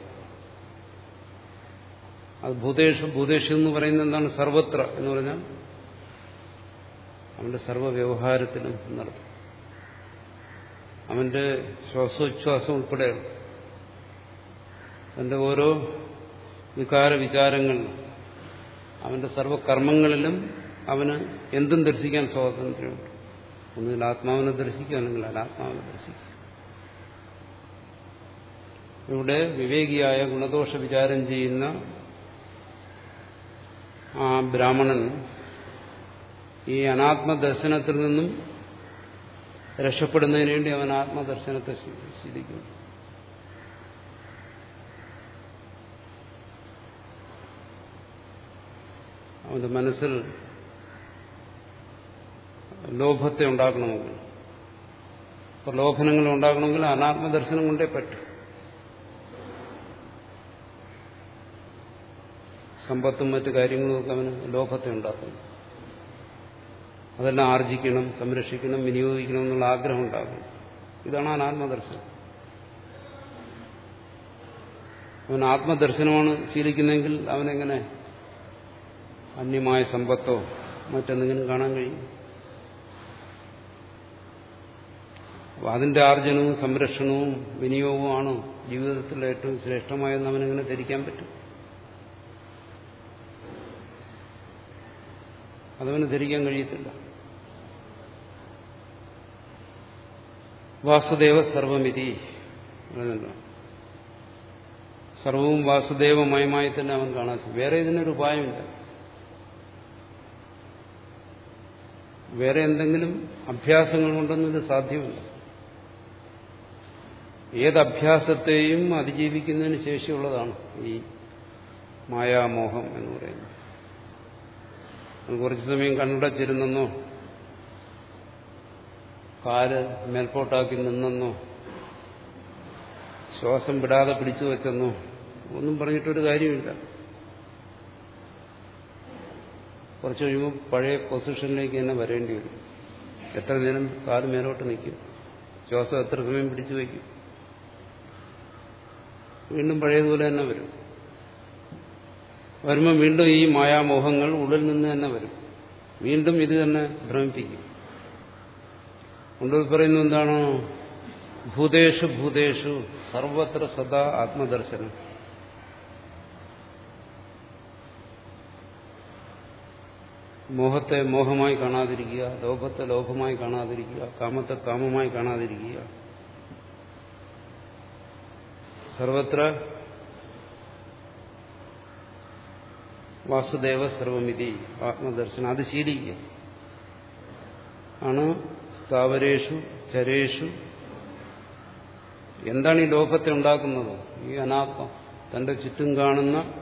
അത് ഭൂതേഷു ഭൂതേഷു എന്ന് പറയുന്നത് എന്താണ് സർവത്ര എന്ന് പറഞ്ഞാൽ അവന്റെ സർവവ്യവഹാരത്തിനും നടത്തും. അവന്റെ ശ്വാസോച്ഛ്വാസം ഉൾപ്പെടെയാണ്. അവന്റെ ഓരോ വികാര വിചാരങ്ങളിലും അവന്റെ സർവകർമ്മങ്ങളിലും അവന് എന്തും ദർശിക്കാൻ സ്വാതന്ത്ര്യമുണ്ട്. ഒന്നുകിൽ ആത്മാവിനെ ദർശിക്കുക അല്ലെങ്കിൽ അനാത്മാവിനെ ദർശിക്കുക. ഇവിടെ വിവേകിയായ ഗുണദോഷ വിചാരം ചെയ്യുന്ന ആ ബ്രാഹ്മണൻ ഈ അനാത്മദർശനത്തിൽ നിന്നും രക്ഷപ്പെടുന്നതിന് വേണ്ടി അവൻ ആത്മദർശനത്തെ ശീലിക്കുന്നു. അവന്റെ മനസ്സിൽ ലോഭത്തെ ഉണ്ടാക്കണമെങ്കിൽ പ്രലോഭനങ്ങൾ ഉണ്ടാക്കണമെങ്കിൽ അനാത്മദർശനം കൊണ്ടേ പറ്റും. സമ്പത്തും മറ്റു കാര്യങ്ങളുമൊക്കെ അവന് ലോഭത്തെ ഉണ്ടാക്കുന്നു. അതെല്ലാം ആർജിക്കണം സംരക്ഷിക്കണം വിനിയോഗിക്കണം എന്നുള്ള ആഗ്രഹം ഉണ്ടാകും. ഇതാണ് അനാത്മദർശനം അവൻ ആത്മദർശനമാണ് ശീലിക്കുന്നതെങ്കിൽ അവനെങ്ങനെ അന്യമായ സമ്പത്തോ മറ്റെന്തെങ്കിലും കാണാൻ കഴിയും? അതിന്റെ ആർജനവും സംരക്ഷണവും വിനിയോഗവുമാണ് ജീവിതത്തിലെ ഏറ്റവും ശ്രേഷ്ഠമായെന്ന് അവനെങ്ങനെ ധരിക്കാൻ പറ്റും? അതവന് ധരിക്കാൻ കഴിയത്തില്ല. വാസുദേവ സർവമിതി സർവവും വാസുദേവമയമായി തന്നെ അവൻ കാണാൻ വേറെ ഇതിനൊരു ഉപായമില്ല വേറെ എന്തെങ്കിലും അഭ്യാസങ്ങൾ കൊണ്ടൊന്നും ഇത് സാധ്യമല്ല. ഏത് അഭ്യാസത്തെയും അതിജീവിക്കുന്നതിന് ശേഷിയുള്ളതാണ് ഈ മായാമോഹം എന്ന് പറയുന്നത്. കുറച്ചു സമയം കണ്ണടച്ചിരുന്നെന്നോ കാൽ മേൽപോട്ടാക്കി നിന്നെന്നോ ശ്വാസം വിടാതെ പിടിച്ചു വെച്ചെന്നോ. ഒന്നും പറഞ്ഞിട്ടൊരു കാര്യമില്ല കുറച്ച് കഴിയുമ്പോൾ പഴയ പൊസിഷനിലേക്ക് തന്നെ വരേണ്ടി വരും. എത്ര നേരം കാൽ മേലോട്ട് നിൽക്കും. ശ്വാസം എത്ര സമയം പിടിച്ചു വയ്ക്കും. വീണ്ടും പഴയതുപോലെ തന്നെ വരും. വരുമ്പോൾ വീണ്ടും ഈ മായാമോഹങ്ങൾ ഉള്ളിൽ നിന്ന് തന്നെ വരും. വീണ്ടും ഇത് തന്നെ ഭ്രമിപ്പിക്കും. കൊണ്ടുപോയി പറയുന്നത് എന്താണ്? ഭൂതേഷു ഭൂതേഷു സർവത്ര സദാ ആത്മദർശനം. മോഹത്തെ മോഹമായി കാണാതിരിക്കുക ലോഭത്തെ ലോഭമായി കാണാതിരിക്കുക കാമത്തെ കാമമായി കാണാതിരിക്കുക. സർവത്ര വാസുദേവ സർവമിതി ആത്മദർശനം. അത് ശീലിക്കുക. ആണ് സ്ഥാവരേഷു ചരേഷു. എന്താണ് ഈ ലോകത്തെ ഉണ്ടാക്കുന്നത്? ഈ അനാത്മ. തന്റെ ചുറ്റും കാണുന്ന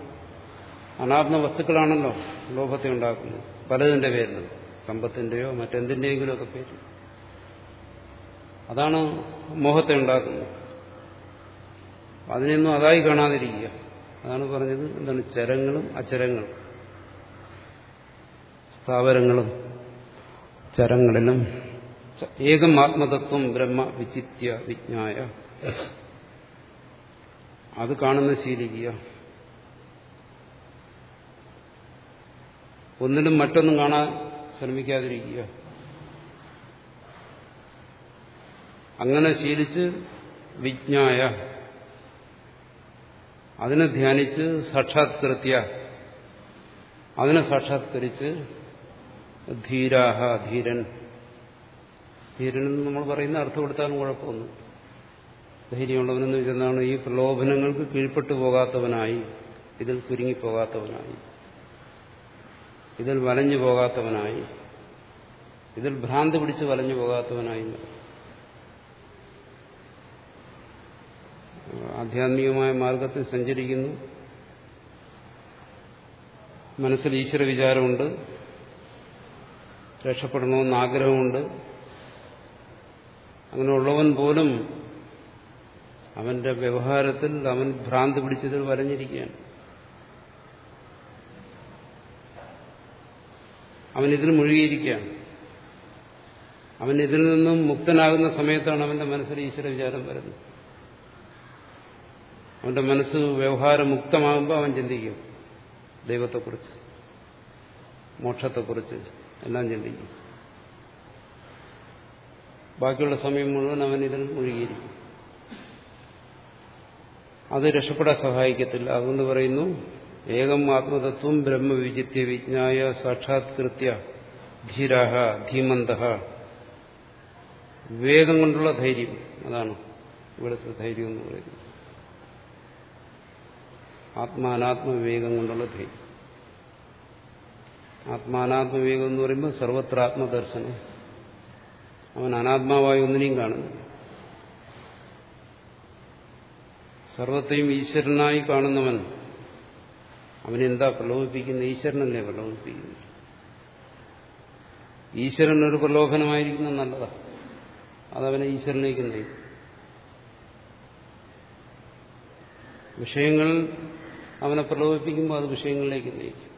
അനാത്മ വസ്തുക്കളാണല്ലോ ലോകത്തെ ഉണ്ടാക്കുന്നത്. പലതിന്റെ പേരിൽ സമ്പത്തിന്റെയോ മറ്റെന്തിന്റെയെങ്കിലും ഒക്കെ പേര് അതാണ് മോഹത്തെ ഉണ്ടാക്കുന്നത്. അതിനെയൊന്നും അതായി കാണാതിരിക്കുക. അതാണ് പറഞ്ഞത് എന്താണ് ചരങ്ങളും അചരങ്ങളും. സ്ഥാവരങ്ങളും ചരങ്ങളിലും ഏകം ആത്മതത്വം ബ്രഹ്മ വിചിത്യ വിജ്ഞായ. അത് കാണുന്ന ശീലിക്കുക ഒന്നിലും മറ്റൊന്നും കാണാൻ ശ്രമിക്കാതിരിക്കുക. അങ്ങനെ ശീലിച്ച് വിജ്ഞായ. അതിനെ ധ്യാനിച്ച് സാക്ഷാത്കൃത്യ അതിനെ സാക്ഷാത്കരിച്ച് ധീരാഹ ധീരൻ. ധീരൻ എന്ന് നമ്മൾ പറയുന്ന അർത്ഥം കൊടുത്താലും കുഴപ്പമൊന്നും. ധൈര്യമുള്ളവനെന്ന് വെച്ചെന്നാണ് ഈ പ്രലോഭനങ്ങൾക്ക് കീഴ്പ്പെട്ടു പോകാത്തവനായി ഇതിൽ കുരുങ്ങിപ്പോകാത്തവനായി. ഇതിൽ വലഞ്ഞു പോകാത്തവനായി ഇതിൽ ഭ്രാന്തി പിടിച്ച് വലഞ്ഞു പോകാത്തവനായി. ആധ്യാത്മികമായ മാർഗത്തിൽ സഞ്ചരിക്കുന്നു. മനസ്സിൽ ഈശ്വര വിചാരമുണ്ട്. രക്ഷപ്പെടണമെന്ന് ആഗ്രഹമുണ്ട്. അങ്ങനെ ഉള്ളവൻ പോലും അവന്റെ വ്യവഹാരത്തിൽ അവൻ ഭ്രാന്ത് പിടിച്ചതിൽ വരഞ്ഞിരിക്കുകയാണ്. അവൻ ഇതിൽ മുഴുകിയിരിക്കുകയാണ്. അവൻ ഇതിൽ നിന്നും മുക്തനാകുന്ന സമയത്താണ് അവന്റെ മനസ്സിൽ ഈശ്വര വിചാരം വരുന്നത്. അവന്റെ മനസ്സ് വ്യവഹാരമുക്തമാകുമ്പോൾ അവൻ ചിന്തിക്കും ദൈവത്തെക്കുറിച്ച് മോക്ഷത്തെക്കുറിച്ച് എല്ലാം ചിന്തിക്കും. ബാക്കിയുള്ള സമയം മുഴുവൻ അവൻ ഇതിൽ മുഴുകിയിരിക്കും. അത് രക്ഷപ്പെടാൻ സഹായിക്കത്തില്ല. അതുകൊണ്ട് പറയുന്നു ഏകം ആത്മതത്വം ബ്രഹ്മവിചിത്യ വിജ്ഞായ സാക്ഷാത്കൃത്യ ധീരാഹ ധീമന്ത വിവേകം കൊണ്ടുള്ള ധൈര്യം അതാണ് ഇവിടുത്തെ ധൈര്യം എന്ന് പറയുന്നത്. ആത്മാനാത്മവിവേകം കൊണ്ടുള്ള ധ്യേയം ആത്മാനാത്മവിവേകം എന്ന് പറയുമ്പോൾ സർവത്ര ആത്മദർശനം. അവൻ അനാത്മാവായി ഒന്നിനെയും കാണുന്നു സർവത്തെയും ഈശ്വരനായി കാണുന്നവൻ അവനെന്താ പ്രലോഭിപ്പിക്കുന്ന? ഈശ്വരനല്ലേ പ്രലോഭിപ്പിക്കുന്നത്? ഈശ്വരൻ ഒരു പ്രലോഭനമായിരിക്കുന്നത് നല്ലതാ. അതവനെ ഈശ്വരനിലേക്ക് നയിക്കും വിഷയങ്ങൾ അവനെ പ്രലോഭിപ്പിക്കുമ്പോൾ അത് വിഷയങ്ങളിലേക്ക് നയിക്കും.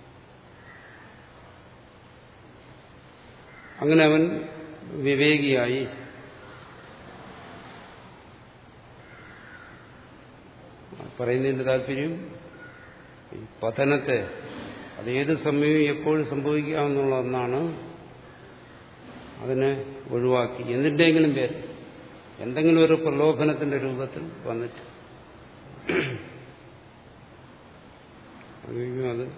അങ്ങനെ അവൻ വിവേകിയായി പറയുന്നതിന്റെ താല്പര്യം ഈ പതനത്തെ അതേത് സമയവും എപ്പോഴും സംഭവിക്കാമെന്നുള്ള ഒന്നാണ് അതിനെ ഒഴിവാക്കി. എന്തിന്റെയെങ്കിലും പേര് എന്തെങ്കിലും ഒരു പ്രലോഭനത്തിന്റെ രൂപത്തിൽ വന്നിട്ട് അത്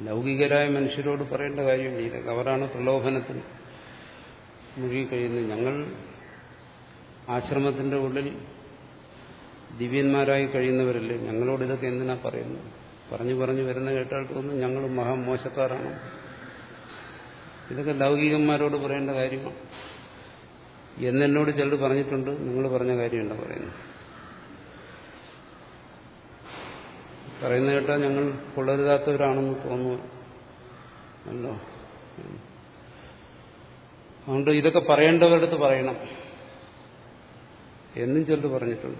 ലൗകികരായ മനുഷ്യരോട് പറയേണ്ട കാര്യമില്ല. ഇതൊക്കെ അവരാണ് പ്രലോഭനത്തിൽ മുഴുകിക്കഴിയുന്നത് ഞങ്ങൾ ആശ്രമത്തിന്റെ ഉള്ളിൽ ദിവ്യന്മാരായി കഴിയുന്നവരല്ലേ? ഞങ്ങളോട് ഇതൊക്കെ എന്തിനാ പറയുന്നത്? പറഞ്ഞു പറഞ്ഞു വരുന്ന കേട്ടാൽ തോന്നും ഞങ്ങൾ മഹാമോശക്കാരാണ്. ഇതൊക്കെ ലൗകികന്മാരോട് പറയേണ്ട കാര്യമാണ്. എന്നെന്നോട് ചിലർ പറഞ്ഞിട്ടുണ്ട് നിങ്ങൾ പറഞ്ഞ കാര്യമുണ്ടോ പറയുന്നത്. പറയുന്ന കേട്ടാൽ ഞങ്ങൾ കൊള്ളരുതാത്തവരാണെന്ന് തോന്നുന്നു. അല്ലോ. അതുകൊണ്ട് ഇതൊക്കെ പറയേണ്ടവരടുത്ത് പറയണം. എന്നും ചിലത് പറഞ്ഞിട്ടുണ്ട്.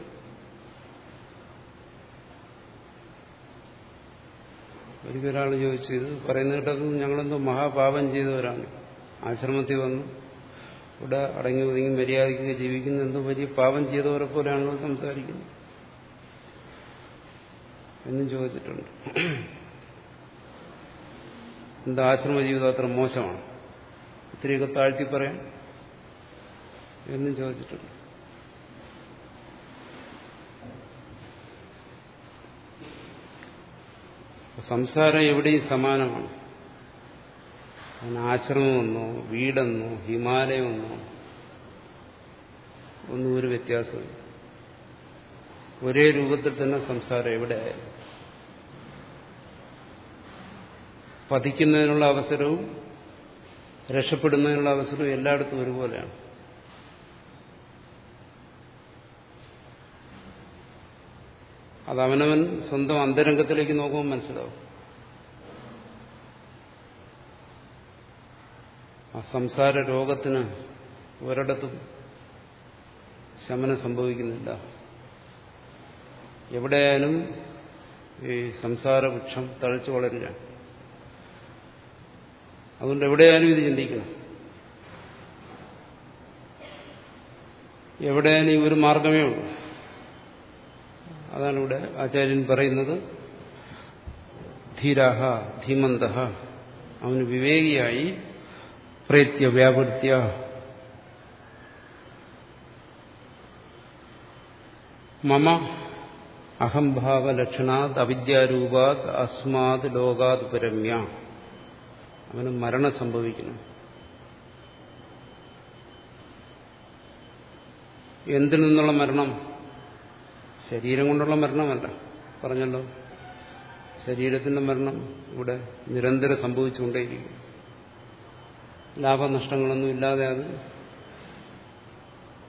ഒരിക്കലൊരാൾ ചോദിച്ചു ഇത് പറയുന്ന കേട്ടത് ഞങ്ങളെന്തോ മഹാപാപം ചെയ്തവരാണ്. ആശ്രമത്തിൽ വന്നു. ഇവിടെ അടങ്ങി ഒതുങ്ങി മര്യാദയ്ക്ക് ജീവിക്കുന്ന. എന്തോ വലിയ പാപം ചെയ്തവരെ പോലെയാണല്ലോ സംസാരിക്കുന്നത്. എന്നും ചോദിച്ചിട്ടുണ്ട്. എന്താ ആശ്രമ ജീവിതം അത്ര മോശമാണ്? ഇത്രയൊക്കെ താഴ്ത്തി പറയാം എന്നും ചോദിച്ചിട്ടുണ്ട്. സംസാരം എവിടെയും സമാനമാണ്. അതിന് ആശ്രമമെന്നോ വീടെന്നോ ഹിമാലയമെന്നോ ഒന്നും ഒരു വ്യത്യാസമില്ല ഒരേ രൂപത്തിൽ തന്നെ സംസാരം എവിടെയായാലും പതിക്കുന്നതിനുള്ള അവസരവും രക്ഷപ്പെടുന്നതിനുള്ള അവസരവും എല്ലായിടത്തും ഒരുപോലെയാണ്. അത് അവനവൻ സ്വന്തം അന്തരംഗത്തിലേക്ക് നോക്കുമ്പോൾ മനസ്സിലാവും. ആ സംസാര രോഗത്തിന് ഒരിടത്തും ശമനം സംഭവിക്കുന്നില്ല. എവിടെയായാലും ഈ സംസാരവൃക്ഷം തഴച്ചു വളരുകയാണ്. അതുകൊണ്ട് എവിടെയായാലും ഇത് ചിന്തിക്കണം. എവിടെയായാലും ഈ ഒരു മാർഗമേ ഉള്ളൂ. അതാണ് ഇവിടെ ആചാര്യൻ പറയുന്നത്. ധീരാഹ ധീമന്ത അവന് വിവേകിയായി പ്രേത്യ വ്യാപൃത്യ. മമ അഹംഭാവലക്ഷണാത് അവിദ്യാരൂപാത് അസ്മാത് ലോകാത് പരമ്യ. അവന് മരണം സംഭവിക്കുന്നു. എന്തിൽ നിന്നുള്ള മരണം? ശരീരം കൊണ്ടുള്ള മരണമല്ല. പറഞ്ഞല്ലോ. ശരീരത്തിന്റെ മരണം ഇവിടെ നിരന്തരം സംഭവിച്ചുകൊണ്ടേയിരിക്കും ലാഭനഷ്ടങ്ങളൊന്നും ഇല്ലാതെ അത്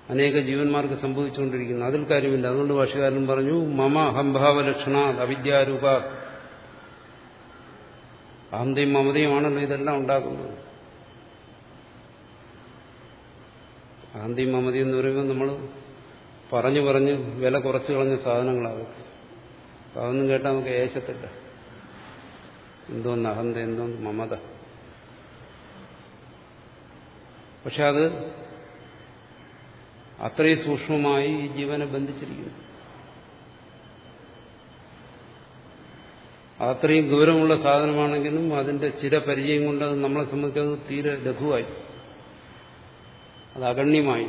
അനേക ജീവന്മാർക്ക് സംഭവിച്ചുകൊണ്ടിരിക്കുന്നു. അതിൽ കാര്യമില്ല. അതുകൊണ്ട് ഭാഷകാരൻ പറഞ്ഞു മമ അഹംഭാവലക്ഷണ അവിദ്യാരൂപ അഹന്തയും മമതയുമാണല്ലോ ഇതെല്ലാം ഉണ്ടാക്കുന്നത് അഹന്തയും മമതയും എന്ന് പറയുമ്പോൾ നമ്മൾ പറഞ്ഞു പറഞ്ഞ് വില കുറച്ച് കളഞ്ഞ സാധനങ്ങളതൊക്കെ അതൊന്നും കേട്ടാൽ നമുക്ക് ഏശത്തില്ല. എന്തോന്ന് അഹന്ത എന്തോന്ന് മമത. പക്ഷെ അത് അത്രയും സൂക്ഷ്മമായി ഈ ജീവനെ ബന്ധിച്ചിരിക്കുന്നു. അത്രയും ഗൗരവമുള്ള സാധനമാണെങ്കിലും അതിന്റെ ചില പരിചയം കൊണ്ട് അത് നമ്മളെ സംബന്ധിച്ചത് തീരെ ലഘുവായി. അത് അഗണ്യമായി.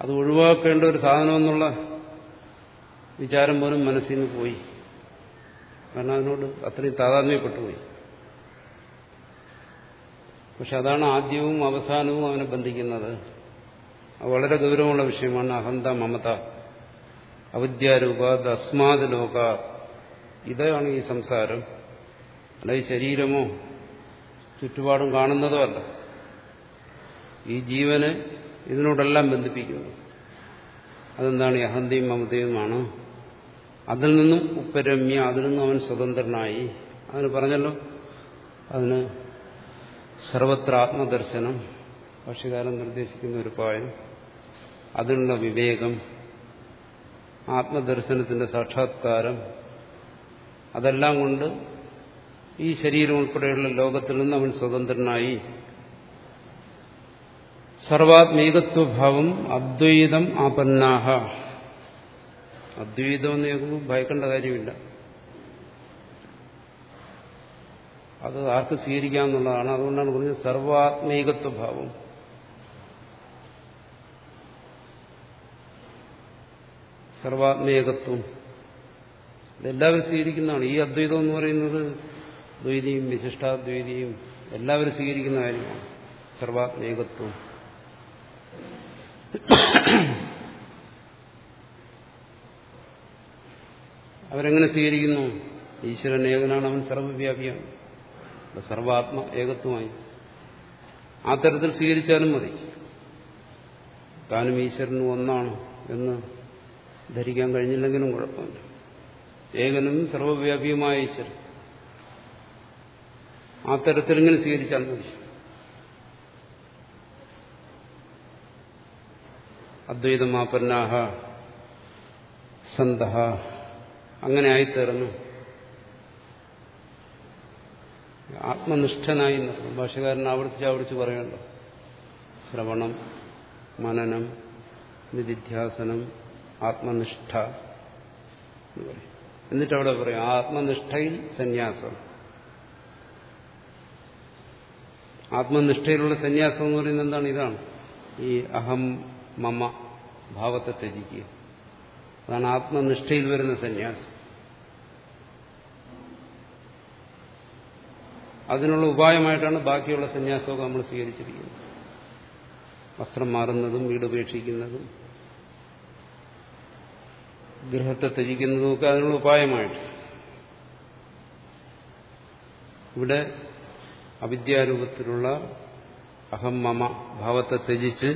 അത് ഒഴിവാക്കേണ്ട ഒരു സാധനമെന്നുള്ള വിചാരം പോലും മനസ്സിൽ നിന്ന് പോയി. കാരണം അതിനോട് അത്രയും താതാത്മ്യപ്പെട്ടുപോയി. പക്ഷെ അതാണ് ആദ്യവും അവസാനവും അവനെ ബന്ധിക്കുന്നത്. വളരെ ഗൗരവമുള്ള വിഷയമാണ്. അഹന്ത മമത. അവിദ്യാരൂപ ദസ്മാദ് ലോക. ഇതാണ് ഈ സംസാരം. അല്ല ഈ ശരീരമോ ചുറ്റുപാടും കാണുന്നതോ അല്ല ഈ ജീവനെ ഇതിനോടെല്ലാം ബന്ധിപ്പിക്കുന്നു. അതെന്താണ്? അഹന്തയും മമതയുമാണ്. അതിൽ നിന്നും ഉപ്പരമ്യ അതിൽ നിന്നും അവൻ സ്വതന്ത്രനായി. അതിന് പറഞ്ഞല്ലോ അതിന് സർവത്ര ആത്മദർശനം ഭാഷകാരൻ നിർദ്ദേശിക്കുന്ന ഒരു പായം അതിനുള്ള വിവേകം ആത്മദർശനത്തിന്റെ സാക്ഷാത്കാരം അതെല്ലാം കൊണ്ട് ഈ ശരീരം ഉൾപ്പെടെയുള്ള ലോകത്തിൽ നിന്ന് അവൻ സ്വതന്ത്രനായി. സർവാത്മീകത്വഭാവം അദ്വൈതം ആപന്നാഹ. അദ്വൈതം എന്ന് കേൾക്കുമ്പോൾ ഭയക്കേണ്ട കാര്യമില്ല. അത് ആർക്ക് സ്വീകരിക്കാമെന്നുള്ളതാണ് അതുകൊണ്ടാണ് പറഞ്ഞത് സർവാത്മീകത്വഭാവം. സർവാത്മേകത്വം. ഇതെല്ലാവരും സ്വീകരിക്കുന്നതാണ്. ഈ അദ്വൈതം എന്ന് പറയുന്നത് ദ്വൈതിയും വിശിഷ്ടാദ്വൈതിയും എല്ലാവരും സ്വീകരിക്കുന്ന കാര്യമാണ്. സർവാത്മേകത്വം. അവരെങ്ങനെ സ്വീകരിക്കുന്നു? ഈശ്വരൻ ഏകനാണ് അവൻ സർവവ്യാപിയാണ്. സർവാത്മ ഏകത്വമായി. ആ തരത്തിൽ സ്വീകരിച്ചാലും മതി. താനും ഈശ്വരനും ഒന്നാണ് എന്ന് ധരിക്കാൻ കഴിഞ്ഞില്ലെങ്കിലും കുഴപ്പമില്ല. ഏകനും സർവവ്യാപിയുമായ ഈശ്വരൻ. ആ തരത്തിൽ ഇങ്ങനെ സ്വീകരിച്ചാൽ മതി. അദ്വൈതമാപന്നാഹ സന്ത അങ്ങനെ ആയിത്തീർന്നു. ആത്മനിഷ്ഠനായി ഭാഷകാരൻ ആവർത്തിച്ച് ആവർത്തിച്ച് പറയണ്ടോ ശ്രവണം മനനം നിധിധ്യാസനം ആത്മനിഷ്ഠ എന്ന് പറയും. എന്നിട്ട് അവിടെ പറയും ആത്മനിഷ്ഠയിൽ സന്യാസം. ആത്മനിഷ്ഠയിലുള്ള സന്യാസം എന്ന് പറയുന്നത് എന്താണ്? ഇതാണ്. ഈ അഹം മമ ഭാവത്തെ ത്യജിക്കുക. അതാണ് ആത്മനിഷ്ഠയിൽ വരുന്ന സന്യാസം. അതിനുള്ള ഉപായമായിട്ടാണ് ബാക്കിയുള്ള സന്യാസമൊക്കെ നമ്മൾ സ്വീകരിച്ചിരിക്കുന്നത്. വസ്ത്രം മാറുന്നതും വീട് ഉപേക്ഷിക്കുന്നതും ഗൃഹത്തെ ത്യജിക്കുന്നതുമൊക്കെ അതിനുള്ള ഉപായമായിട്ട്. ഇവിടെ അവിദ്യാരൂപത്തിലുള്ള അഹം മമ ഭാവത്തെ ത്യജിച്ച്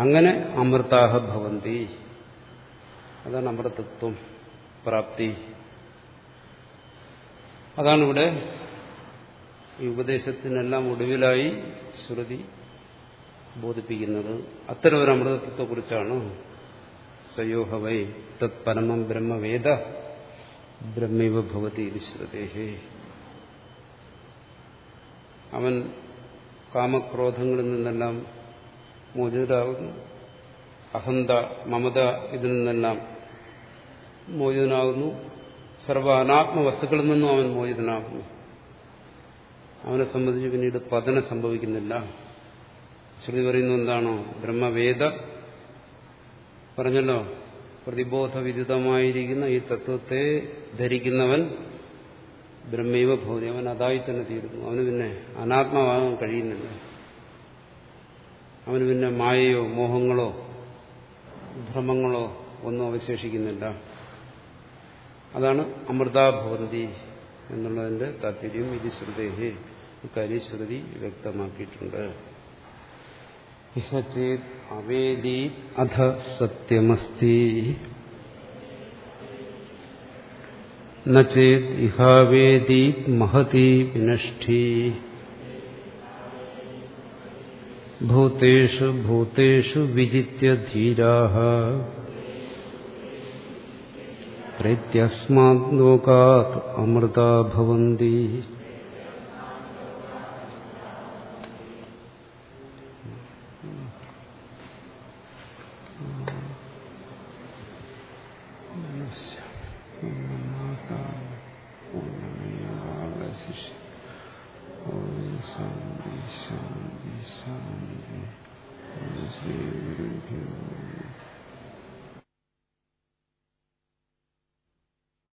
അങ്ങനെ അമൃതാഹ ഭവന്തി. അതാണ് അമൃതത്വം പ്രാപ്തി. അതാണ് ഇവിടെ ഈ ഉപദേശത്തിനെല്ലാം ഒടുവിലായി ശ്രുതി ബോധിപ്പിക്കുന്നത്. അത്തരം ഒരു അമൃതത്വത്തെക്കുറിച്ചാണ് സയോഹവൈ തത് പരമം ബ്രഹ്മവേദ ബ്രഹ്മൈവ ഭവതി ശ്രുതേഹേ അവൻ കാമക്രോധങ്ങളിൽ നിന്നെല്ലാം മോചിതരാകുന്നു അഹന്ത മമത ഇതിൽ നിന്നെല്ലാം മോചിതനാകുന്നു. സർവ അനാത്മ വസ്തുക്കളിൽ നിന്നും അവൻ മോചിതനാകുന്നു. അവനെ സംബന്ധിച്ച് പിന്നീട് പതനം സംഭവിക്കുന്നില്ല. ശ്രുതി പറയുന്നത് എന്താണോ? ബ്രഹ്മവേദ പറഞ്ഞല്ലോ പ്രതിബോധവിദിതമായിരിക്കുന്ന ഈ തത്വത്തെ ധരിക്കുന്നവൻ ബ്രഹ്മൈവ ഭൂതി അവൻ അതായി തന്നെ തീരുന്നു. അവന് പിന്നെ അനാത്മാവാകാൻ കഴിയുന്നില്ല. അവന് പിന്നെ മായയോ മോഹങ്ങളോ ഭ്രമങ്ങളോ ഒന്നും അവശേഷിക്കുന്നില്ല. അതാണ് അമൃതാഭവന്തി എന്നുള്ളതിന്റെ താല്പര്യം ഇത് ശ്രുതേഹി. ഇക്കാര്യം ശ്രുതി വ്യക്തമാക്കിയിട്ടുണ്ട്. ഇഹചേത് അവേദി അധ സത്യമസ്തി നേത് ഇഹാവേദി മഹതി വിനഷ്ഠി ഭൂതേഷു ഭൂതേഷു വിജിത്യ ധീരാ പ്രത്യസ്മാത് ലോകാത് അമൃതാ ഭവന്തി